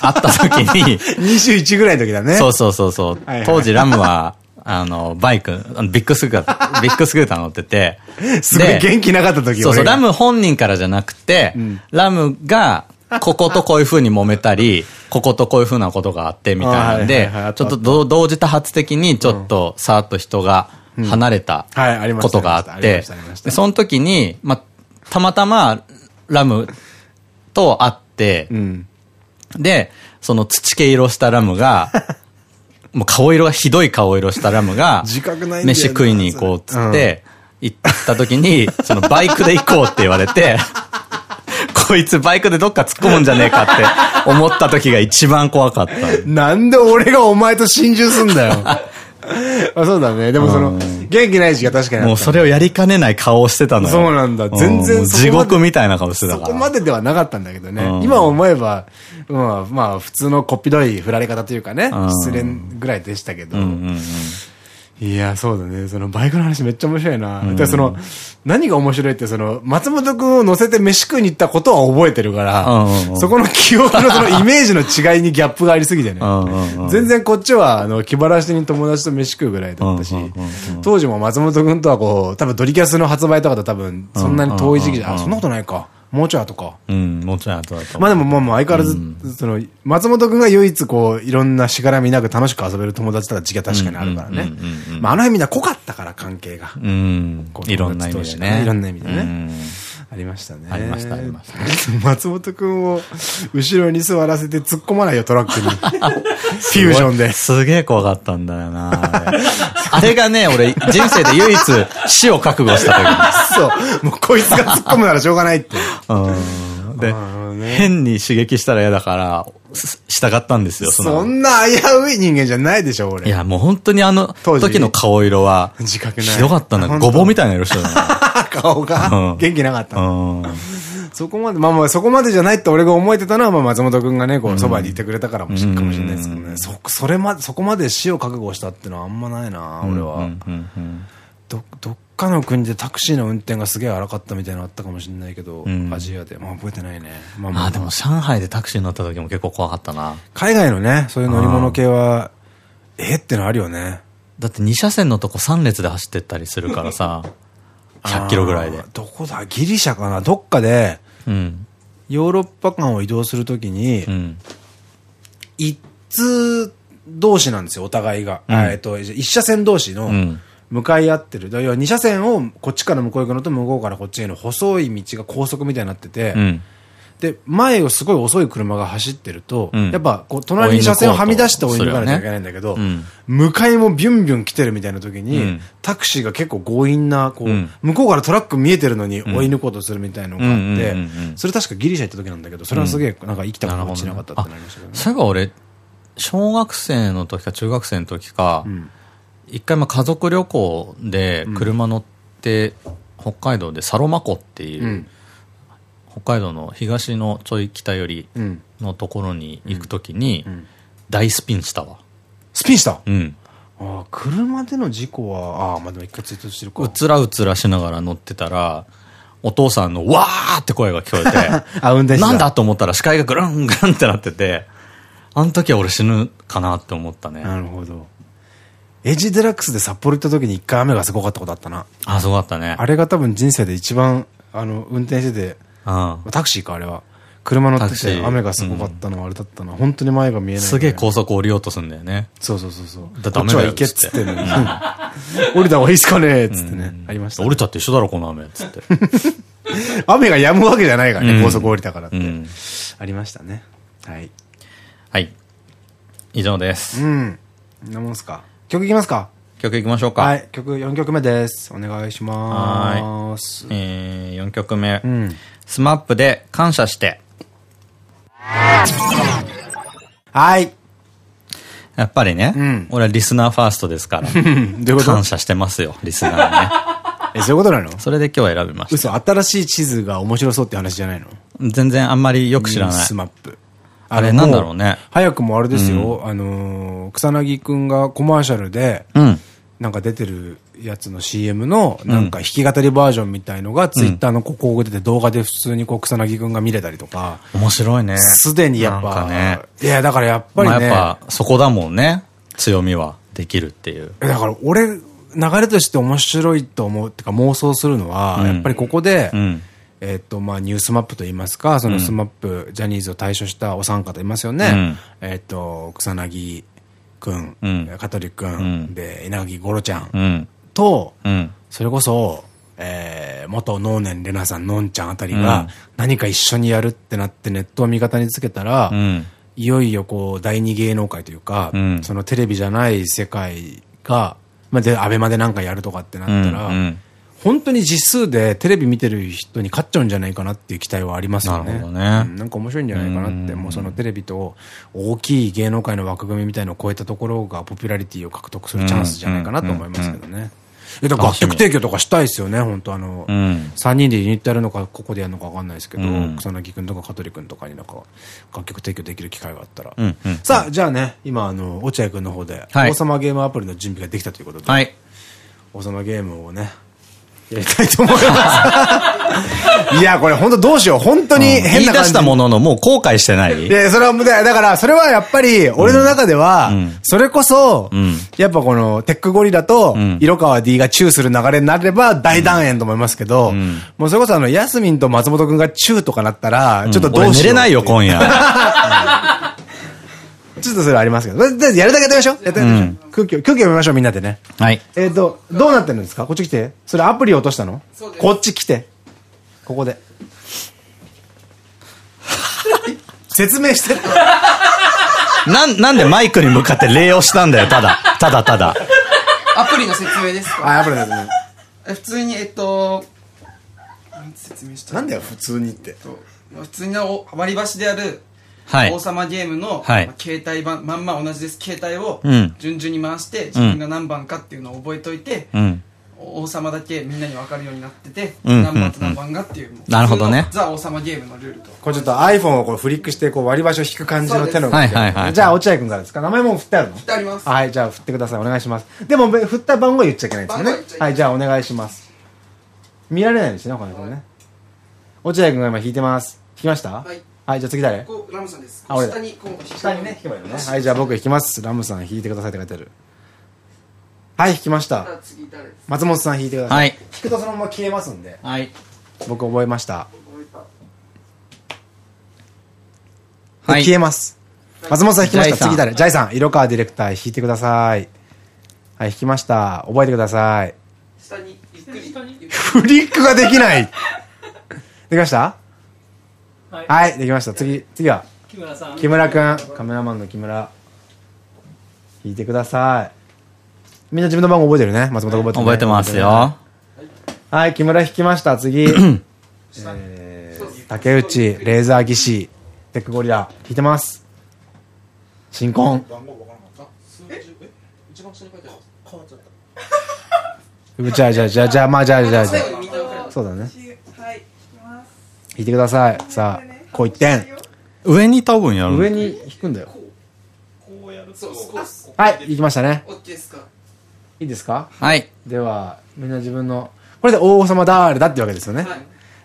会った時に、21ぐらいの時だね。そうそうそうそう。当時ラムは、あの、バイク、ビッグスクーター、ビッグスクーター乗ってて、すごいで元気なかった時そうそう、ラム本人からじゃなくて、ん。ラムが、こことこういう風に揉めたり、こことこういう風なことがあってみたいなんでちょたっと同同時多発的にちょっとさーっと人が離れたことがあってその時に、ま、たまたまラムと会ってう、ん。で、その土系色したラムが、もう顔色がひどい顔色したラムが、飯食いに行こうっつって、行った時に、そのバイクで行こうって言われて、こいつバイクでどっか突っ込むんじゃねえかって思った時が一番怖かった。なんで俺がお前と心中すんだよ。あそうだね。でもその、元気ない時が確かにもうそれをやりかねない顔をしてたのよ。そうなんだ全然地獄みたいな顔してたそから。こまでではなかったんだけどね。うん今思えば、まあ、まあ、普通のこっぴどい振られ方というかねうん、失恋ぐらいでしたけど。いや、そうだね。そのバイクの話めっちゃ面白いな。で、その、何が面白いって、その、松本くんを乗せて飯食いに行ったことは覚えてるからうんうんう、んそこの記憶のそのイメージの違いにギャップがありすぎてねうんうんうん。全然こっちは、あの、気晴らしに友達と飯食うぐらいだったしうんうんうん、当時も松本くんとはこう、多分ドリキャスの発売とかと多分、そんなに遠い時期じゃ、あ、そんなことないか。もうちょい後か。うん、もちろん後だと。まあでもまあまあ相変わらず、その、松本くんが唯一こう、いろんなしがらみなく楽しく遊べる友達とか時期は確かにあるからねうんうんうんうん。まああの辺みんな濃かったから関係が。うんいろんな意味でね。いろんな意味でねりましたね。ありましたありました 松本くんを後ろに座らせて突っ込まないよ、トラックに。フュージョンで。すげえ怖かったんだよな。あれがね、俺、人生で唯一死を覚悟した そう。もうこいつが突っ込むならしょうがないって。時。うん。でね変に刺激したら嫌だから、す従ったんですよ、そその。んな危うい人間じゃないでしょ、俺。いや、もう本当にあの当時時の顔色は、自覚。ひどかったな。ごぼうみたいな色してたな。顔がうん元気なかった。うん。そこまで、まあまあそこまでじゃないって俺が思えてたのは、まあ松本くんがね、こう、そばにいてくれたからもしかもしれないですけどね。そ、それまで、そこまで死を覚悟したってのはあんまないな、俺は。ど、どっかの国でタクシーの運転がすげえ荒かったみたいなのあったかもしれないけど、んアジアで。まあ覚えてないね。まあああ、でも上海でタクシーに乗った時も結構怖かったな。海外のね、そういう乗り物系は、えってのあるよね。だって2車線のとこ3列で走ってったりするからさ、100キロぐらいで。どこだ？ギリシャかな？どっかで、うん。ヨーロッパ間を移動するときに、うん。一通同士なんですよ、お互いが。うんあえっと、一車線同士のうん、向かい合ってる。要は二車線をこっちから向こう行くのと向こうからこっちへの細い道が高速みたいになってて、うん。で、前をすごい遅い車が走ってると、うん。やっぱ、こう、隣に車線をはみ出して追い抜かなきゃいけないんだけど、ね。向かいもビュンビュン来てるみたいな時に、うん。タクシーが結構強引な、こう、うん。向こうからトラック見えてるのに追い抜こうとするみたいなのがあってそれ確かギリシャ行った時なんだけど、それはすげえ、なんか生きたこと落ちなかったってなりましたけどね。そういえば俺、小学生の時か中学生の時か、ん一回まあ家族旅行で車乗って、北海道でサロマ湖っていう、うん北海道の東のちょい北寄りうん。のところに行く時に、ん大スピンしたわ。スピンした？うん。ああ、車での事故は、ああ、まあでも一回ツイートしてるか。うつらうつらしながら乗ってたら、お父さんのわーって声が聞こえて、あ、運転手なんだと思ったら視界がグルングルンってなってて、あの時は俺死ぬかなって思ったね。なるほど。エイジデラックスで札幌行った時に一回雨がすごかったことあったな。あ、そうだったね。あれが多分人生で一番、あの、運転してて、うん。タクシーか、あれは。車乗ってて雨がすごかったのはあれだったな。本当に前が見えない。すげえ高速降りようとすんだよね。そうそうそうそう。だこっちは行けっつってんのに。降りた方がいいっすかねっつってね。ありましたね。降りたって一緒だろ、この雨。つって。雨が止むわけじゃないからね、うん高速降りたからってうん。ありましたね。はい。はい。以上です。うん。んなもんすか。曲いきますか？曲いきましょうか。はい。曲4曲目です。お願いします。えー、4曲目。うん。スマップで感謝して。はい。やっぱりね、うん俺はリスナーファーストですから。どういうこと？感謝してますよ、リスナーね。え、そういうことなの？それで今日は選びました。嘘、新しい地図が面白そうって話じゃないの？全然あんまりよく知らない。スマップ。あれなんだろうね。早くもあれですよ、あの、草薙くんがコマーシャルで、なんか出てるやつの CM の、なんか弾き語りバージョンみたいのが、ツイッターの広告出て動画で普通にこう草薙くんが見れたりとか。面白いね。すでにやっぱ、ね、いや、だからやっぱりね。やっぱ、そこだもんね。強みはできるっていう。だから俺、流れとして面白いと思うっていうか妄想するのは、やっぱりここで、えっと、まあ、ニュースマップといいますか、そのスマップ、ジャニーズを退所したお三方いますよね。えっと、草彅くん、香取くん、で、稲垣五郎ちゃんと、それこそ、えー、元能年玲奈さん、のんちゃんあたりが、何か一緒にやるってなってネットを味方につけたら、いよいよこう、第二芸能界というか、そのテレビじゃない世界が、まあ、で、アベマでなんかやるとかってなったら、本当に実数でテレビ見てる人に勝っちゃうんじゃないかなっていう期待はありますよね。なるほどね、うん。なんか面白いんじゃないかなって、もうそのテレビと大きい芸能界の枠組みみたいのを超えたところがポピュラリティを獲得するチャンスじゃないかなと思いますけどね。え、だから楽曲提供とかしたいですよね、本当あの、うん、3人でユニットやるのか、ここでやるのかわかんないですけど、うん、草薙くんとか香取くんとかになんか、楽曲提供できる機会があったら。さあ、じゃあね、今、あの、落合くんの方で、王様ゲームアプリの準備ができたということで、はい、王様ゲームをね、やりたいと思います。いや、これ本当どうしよう。本当に変な感じ。言い出したもののもう後悔してないいや、それは、だから、それはやっぱり、俺の中では、それこそ、やっぱこの、テックゴリラと、色川 D がチューする流れになれば大団円と思いますけど、もうそれこそあの、ヤスミンと松本くんがチューとかなったら、ちょっとどうしよう。寝れないよ、今夜。ちょっとそれありますけど。やるだけやってみましょう。やってみましょう。空気を、空気を読みましょう、みんなでね。はい。えっと、どうなってるんですか？こっち来て。それアプリ落としたの？こっち来て。ここで。説明して。なん、なんでマイクに向かって礼をしたんだよ、ただ。ただただ。アプリの説明ですか？あ、アプリの説明。普通に、えっと、説明した？なんだよ、普通にって。普通の割り箸である王様ゲームの、はい、携帯版まんま同じです。携帯を順々に回して、自分が何番かっていうのを覚えといて、うん、王様だけみんなに分かるようになってて、何番と何番がっていうなるほどね。ザ王様ゲームのルールと。これちょっと iPhone をこうフリックしてこう割り箸を引く感じの手のはいはいはいじゃあ落合君からですか？名前も振ってあるの？振ってあります。はいじゃあ振ってください。お願いします。でも振った番号言っちゃいけないですよね。はいじゃあお願いします。見られないですねこの人ね。落合君が今引いてます。引きました？はいはい、じゃあ次誰？ラムさんです。下にこう、下にね、引けばいいのね。はい、じゃあ僕引きます。ラムさん引いてくださいって書いてある。はい、引きました。松本さん引いてください。はい。引くとそのまま消えますんで。はい。僕覚えました。はい。消えます。松本さん引きました。次誰？ジャイさん、色川ディレクター引いてください。はい、引きました。覚えてください。下に、ゆっくり。フリックができないできました？はい、できました。次、次は木村さん。木村くん。カメラマンの木村。引いてください。みんな自分の番号覚えてるね松本覚えてる、覚えてますよ。はい、木村引きました。次。えー、竹内、レーザー技師、テックゴリラ、引いてます。新婚。じゃあ、じゃあ、じゃあ、じゃあ、まあ、じゃあ、じゃあ、じゃあ。そうだね。引いてください。さあ、こう一点。上に多分やる。上に引くんだよ。はい、行きましたね。いいですか？はい。では、みんな自分の、これで王様だーれだってわけですよね。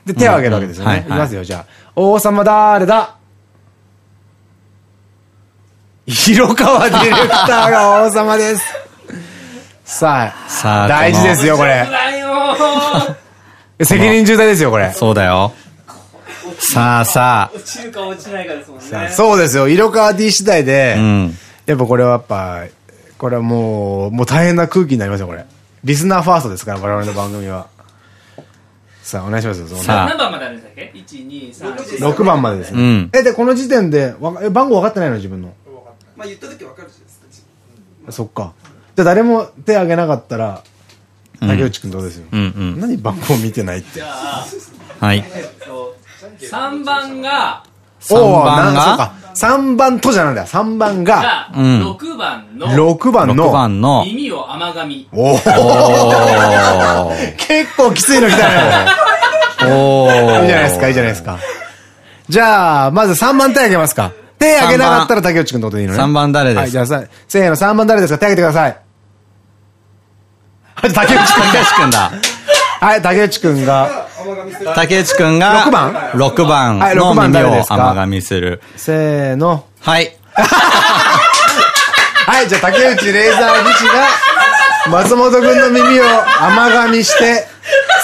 で、手を挙げるわけですよね。いきますよ、じゃあ。王様だーれだ？広川ディレクターが王様です。さあ、さあ、大事ですよ、これ。責任重大ですよ、これ。そうだよ。さあさあ。落ちるか落ちないかですもんね。そうですよ。色川 D 次第で、うん、やっぱこれはやっぱ、これはもう、もう大変な空気になりますよ、これ。リスナーファーストですから、我々の番組は。さあ、お願いしますよ、さあ。何番まであるんですか ?1、2、3、6番までですね。うん、え、で、この時点で、わ番号分かってないの、自分の。まあ言った時分かるじゃないですか。そっか。じゃあ誰も手挙げなかったら、竹内くんどうですよ。何番号見てないって。はい。3番が、3番が？3番とじゃなんだよ。3番が、6番の、6番の、番の、耳を甘噛み。おお 結構きついの来たね。おいいじゃないですか、いいじゃないですか。じゃあ、まず3番手あげますか。手手挙げなかったら竹内くんのことでいいのね。3番誰です？はい、じゃあさ、せーの、3番誰ですか？手挙げてください。竹内くん。竹内くんだ。はい、竹内くんが。竹内くんが、6番 ?6 番の耳を甘噛みする。せーの。はい。はい、じゃあ竹内レーザー技師が、松本くんの耳を甘噛みして、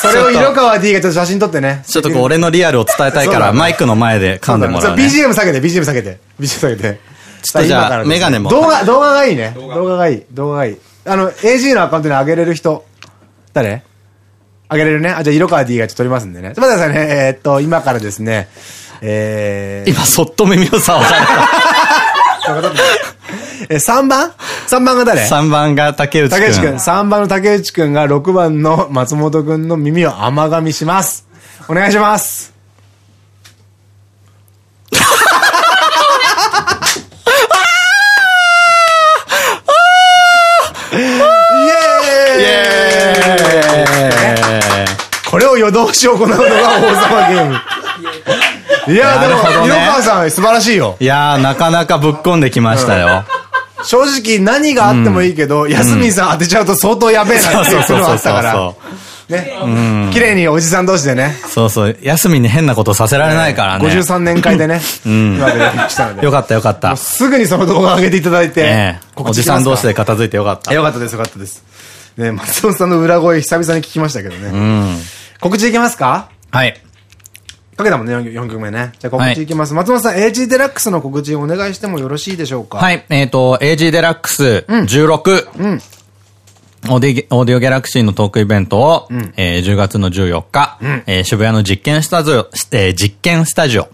それを色川 D がちょっと写真撮ってね。ちょっとこう俺のリアルを伝えたいから、マイクの前で噛んでもらう、ね。BGM 下げて、BGM 下げて。BGM 下げて。ちょっとじゃあ、メガネも。動画、動画がいいね。動画がいい。動画がいい。あの、AG のアカウントに上げれる人。誰？あげれるね。あ、じゃあ、色川 D がちょっと撮りますんでね。ちょっと待ってくださいね。えー、っと、今からですね、えー、今、そっと耳を触られた。え、3番 ?3 番が誰 ?3 番が竹内くん。竹内くん。3番の竹内くんが6番の松本くんの耳を甘噛みします。お願いします。これを夜通し行うのが王様ゲーム。いや、でも、色川さん素晴らしいよ。いやなかなかぶっ込んできましたよ。正直何があってもいいけど、やすみんさん当てちゃうと相当やべえなっていうのがあったから。ね。綺麗におじさん同士でね。そうそう。やすみに変なことさせられないからね。53年会でね。うん。よかったよかった。すぐにその動画上げていただいて。おじさん同士で片付いてよかった。よかったですよかったです。ね、松本さんの裏声久々に聞きましたけどね。うん。告知いけますか？はい。かけたもんね、4, 曲目ね。じゃあ告知いきます。はい、松本さん、AG デラックスの告知お願いしてもよろしいでしょうか？はい。えっ、ー、と、AG デラックス16。うん。うんオーディオーディオギャラクシーのトークイベントを、うん、えー、10月の14日、うん、えー、渋谷の実験スタジオ、えー、実験スタジオ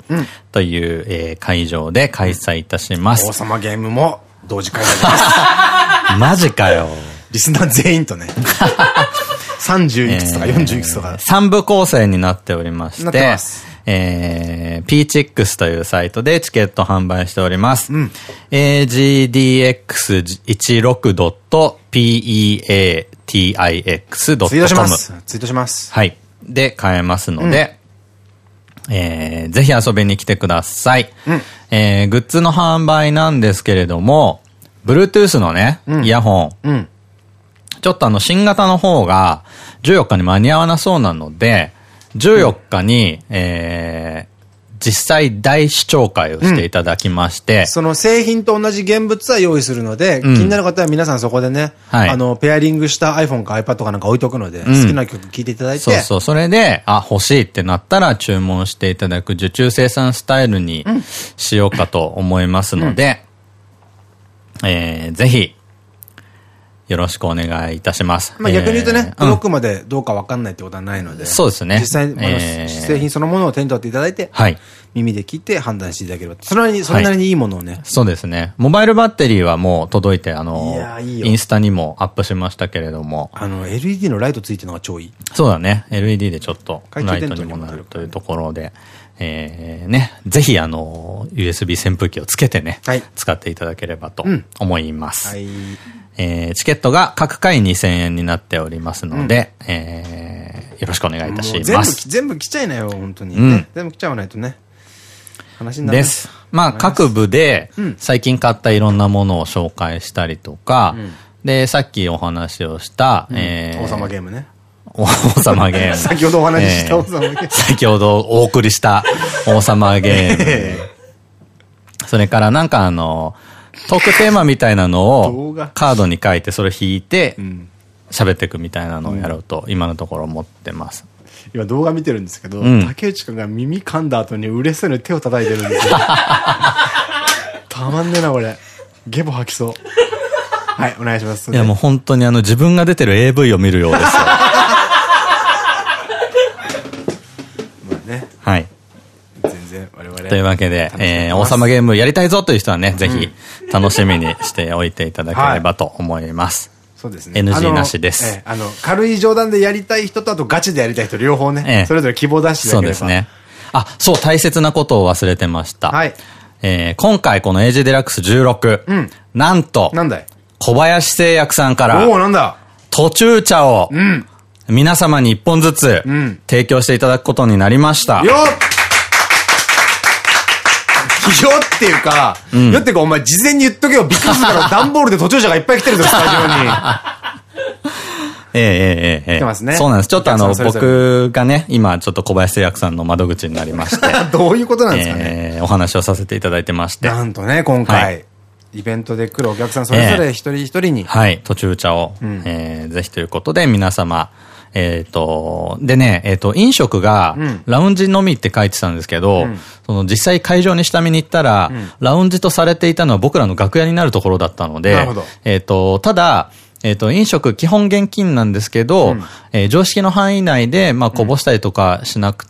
という、えー、会場で開催いたします。王様ゲームも同時開催です。マジかよ。リスナー全員とね。30いくつとか40いくつとか。3部構成になっておりまして、えー、PCX というサイトでチケット販売しております。うん、agdx16.peatix.com ツイートします。ツイートします。はい。で、買えますので、うん、えー、ぜひ遊びに来てください。うん、えー、グッズの販売なんですけれども、Bluetooth のね、イヤホン、うんちょっとあの、新型の方が14日に間に合わなそうなので、14日に、うん、えー、実際大視聴会をしていただきまして、うん、その製品と同じ現物は用意するので、うん、気になる方は皆さんそこでね、はい、あの、ペアリングした iPhone か iPad かなんか置いとくので、好きな曲聴いていただいて。そうそう、それで、あ、欲しいってなったら注文していただく受注生産スタイルにしようかと思いますので、えー、ぜひ、よろしくお願いいたします。まあ逆に言うとね、届くまでどうかわかんないってことはないので。そうですね。実際、え製品そのものを手に取っていただいて、はい。耳で聞いて判断していただければ。それなりに、それなりにいいものをね。そうですね。モバイルバッテリーはもう届いて、あの、インスタにもアップしましたけれども。あの、LED のライトついてるのが超いい。そうだね。LED でちょっと、ライトにもなるというところで。えー、ね、ぜひあの、USB 扇風機をつけてね、はい、使っていただければと思います。うん、はい。えー、チケットが各回2000円になっておりますので、うん、えー、よろしくお願いいたします。全部、全部来ちゃいなよ、本当に、うん。全部来ちゃわないとね。話になる。です。まあ、各部で、最近買ったいろんなものを紹介したりとか、うん、で、さっきお話をした、えー、王様ゲームね。王様ゲーム。先ほどお話しした王様ゲーム。先ほどお送りした王様ゲーム。それからなんかあの、トークテーマみたいなのをカードに書いてそれ引いて喋っていくみたいなのをやろうと今のところ思ってます。今動画見てるんですけど、竹内くんが耳噛んだ後に嬉しそうに手を叩いてるんですよ。たまんねえな、これ。ゲボ吐きそう。はい、お願いします。いやもう本当にあの自分が出てる AV を見るようですよ。というわけで、えー、王様ゲームやりたいぞという人はね、ぜひ楽しみにしておいていただければと思います。そうですね。NG なしです。あの、軽い冗談でやりたい人と、あとガチでやりたい人、両方ね、それぞれ希望出してそうですね。あ、そう、大切なことを忘れてました。はい。えー、今回この AG デラックス16、うん、なんと、なんだい？小林製薬さんから、おおなんだ途中茶を、うん、皆様に一本ずつ、提供していただくことになりました。よっよっていうか、よっていうかお前事前に言っとけよ、びっくりするから段ボールで途中者がいっぱい来てるぞ、スタジオに。ええええええ。来てますね。そうなんです。ちょっとあの、僕がね、今ちょっと小林製薬さんの窓口になりまして。どういうことなんですかね。お話をさせていただいてまして。なんとね、今回。イベントで来るお客さんそれぞれ一人一人に。はい、途中茶を、えぜひということで皆様、えっと、でね、えっ、と、飲食が、ラウンジのみって書いてたんですけど、その実際会場に下見に行ったら、ラウンジとされていたのは僕らの楽屋になるところだったので、えっと、ただ、えっと、飲食基本現金なんですけど、うん、えー、常識の範囲内で、まあ、こぼしたりとかしなく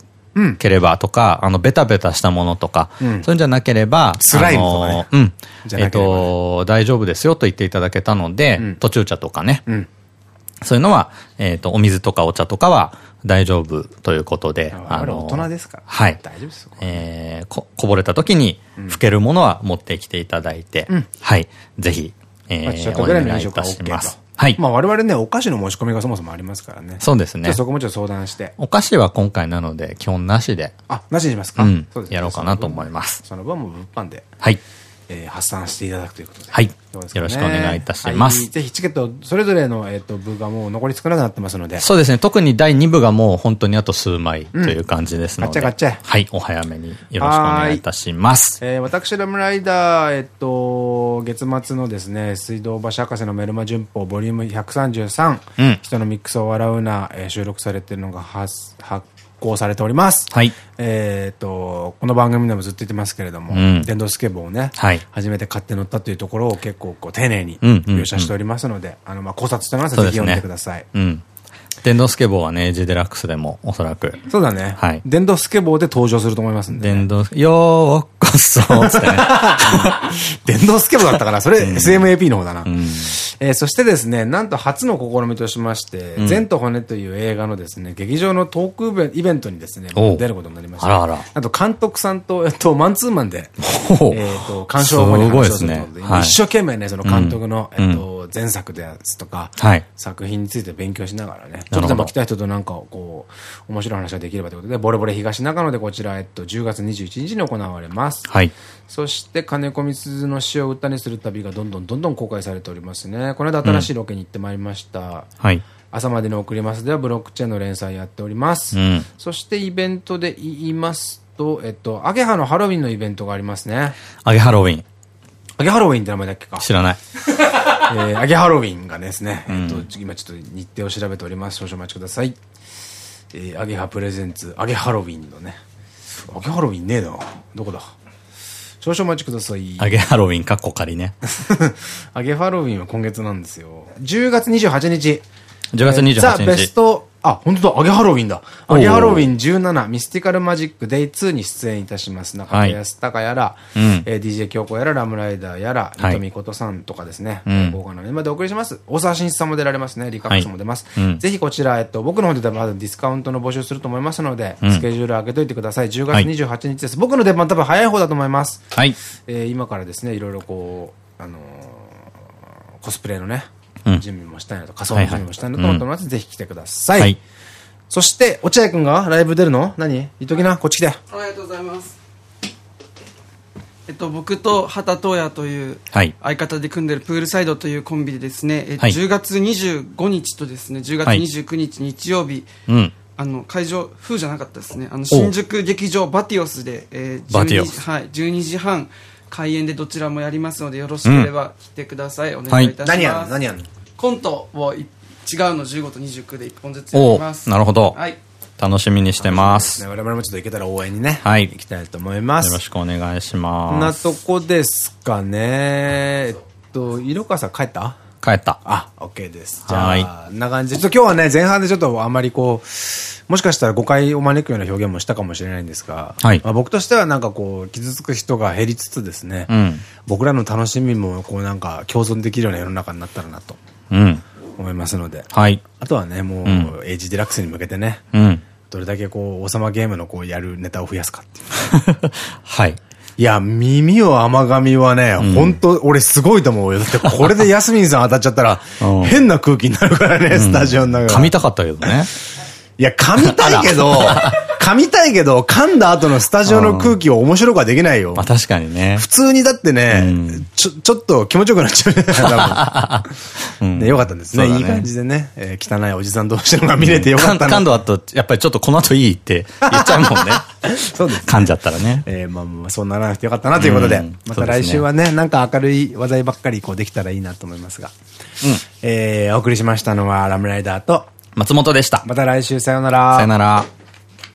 ければとか、あの、ベタベタしたものとか、うん、そういうんじゃなければ、スライムとかね。うん。えっと、大丈夫ですよと言っていただけたので、うん、途中茶とかね。うん、そういうのは、えっと、お水とかお茶とかは大丈夫ということで、あの、大人ですか？ら。はい。大丈夫ですえー、こ、こぼれた時に、拭けるものは持ってきていただいて、はい。ぜひ、えー、お願いいたします。はい。まあ我々ね、お菓子の持ち込みがそもそもありますからね。そうですね。そこもちょっと相談して。お菓子は今回なので、基本なしで。あ、なしにしますか？うん。そうですやろうかなと思います。その分も物販で。はい。えー、発散していただくということで。はい。よろしくお願いいたします。はい、ぜひチケット、それぞれの、えっ、と、部がもう残り少なくなってますので。そうですね。特に第2部がもう本当にあと数枚という感じですので。ガッチャガッチャ。はい。お早めによろしくお願いいたします。えー、私、ラムライダー、えっと、月末のですね、水道橋博士のメルマ旬報ボリューム133、うん、人のミックスを笑うな、えー、収録されてるのが発、発行されております。はい。えっと、この番組でもずっと言ってますけれども、うん、電動スケボーをね、はい、初めて買って乗ったというところを結構こう丁寧に描写しておりますので、あの、まあ考察してますので、ぜひ読んでください。うん電動スケボーはね、エジデラックスでもおそらく。そうだね。はい。電動スケボーで登場すると思いますんで、電動、よーこそ、つってね。電動スケボーだったから、それ SMAP の方だな。えそしてですね、なんと初の試みとしまして、善と骨という映画のですね、劇場のトークイベントにですね、出ることになりました。あらあら。あと監督さんと、えっと、マンツーマンで、えっと、鑑賞後に話をするので、一生懸命ね、その監督の、えっと、前作ですとか、作品について勉強しながらね、ちょっとでも来た人となんかこう、面白い話ができればということで、ボレボレ東中野でこちら、えっと、10月21日に行われます。はい。そして、金子みすずの詩を歌にする旅がどんどんどんどん公開されておりますね。この間新しいロケに行ってまいりました。うん、はい。朝までに送りますではブロックチェーンの連載やっております。うん、そしてイベントで言いますと、えっと、アゲハのハロウィンのイベントがありますね。アゲハロウィン。アゲハロウィンって名前だっけか知らない。えー、アゲハロウィンがですね、えっと、今ちょっと日程を調べております。少々お待ちください。えー、アゲハプレゼンツ、アゲハロウィンのね。アゲハロウィンねえな。どこだ？少々お待ちください。アゲハロウィンかっこ仮ね。アゲハロウィンは今月なんですよ。10月28日。10月28日。ザ・ベストあ、本当だ、アゲハロウィンだ。アゲハロウィン17、ミスティカルマジックデイ2に出演いたします。中田ヤスタカやら、うん、えー、DJ 京子やら、ラムライダーやら、はい、三富琴さんとかですね、豪華なメンバーでお送りします。大沢慎一さんも出られますね、リカックスも出ます。はいうん、ぜひこちら、えっと、僕の方でまだディスカウントの募集すると思いますので、うん、スケジュール開けといてください。10月28日です。僕の出番多分早い方だと思います。はい。えー、今からですね、いろいろこう、あのー、コスプレのね、準備もしたいなと、仮装の準備もしたいなと思ってます。ぜひ来てください。はい。そして、落合くんがライブ出るの？何？言っときな、こっち来て。ありがとうございます。えっと、僕と畑東也という相方で組んでるプールサイドというコンビでですね、えはい、10月25日とですね10月29日日曜日、はい、あの会場風じゃなかったですね。あの新宿劇場バティオスで、えー、12, 時はい、12時半開演でどちらもやりますのでよろしければ来てください、うん、お願いいたします、はい、何やる何やるコントを違うの15と29で1本ずつやりますなるほど、はい、楽しみにしてます。ね、我々もちょっと行けたら応援にね。はい。行きたいと思います。よろしくお願いします。こんなとこですかね。えっと、色川さん帰った？帰った。あ、OK です。じゃあ、はい、な感じで。ちょっと今日はね、前半でちょっとあんまりこう、もしかしたら誤解を招くような表現もしたかもしれないんですが、はい、まあ僕としてはなんかこう、傷つく人が減りつつですね、うん、僕らの楽しみもこうなんか共存できるような世の中になったらなと。うん。思いますので。はい。あとはね、もう、エイジデラックスに向けてね、うん。どれだけこう、王様ゲームのこう、やるネタを増やすかっていう。はい。いや、耳を甘噛みはね、うん、本当俺すごいと思うよ。だってこれでヤスミンさん当たっちゃったら、変な空気になるからね、スタジオの中。噛みたかったけどね。いや、噛みたいけど、噛みたいけど、噛んだ後のスタジオの空気を面白くはできないよ。まあ確かにね。普通にだってね、ちょ、ちょっと気持ちよくなっちゃうじゃないね、よかったですね。いい感じでね、え汚いおじさん同士のが見れてよかった噛んだ後、やっぱりちょっとこの後いいって言っちゃうもんね。そうです。噛んじゃったらね。えまあまあ、そうならなくてよかったなということで、また来週はね、なんか明るい話題ばっかりこうできたらいいなと思いますが。うん。えお送りしましたのはラムライダーと、松本でした。また来週さよなら。さよなら。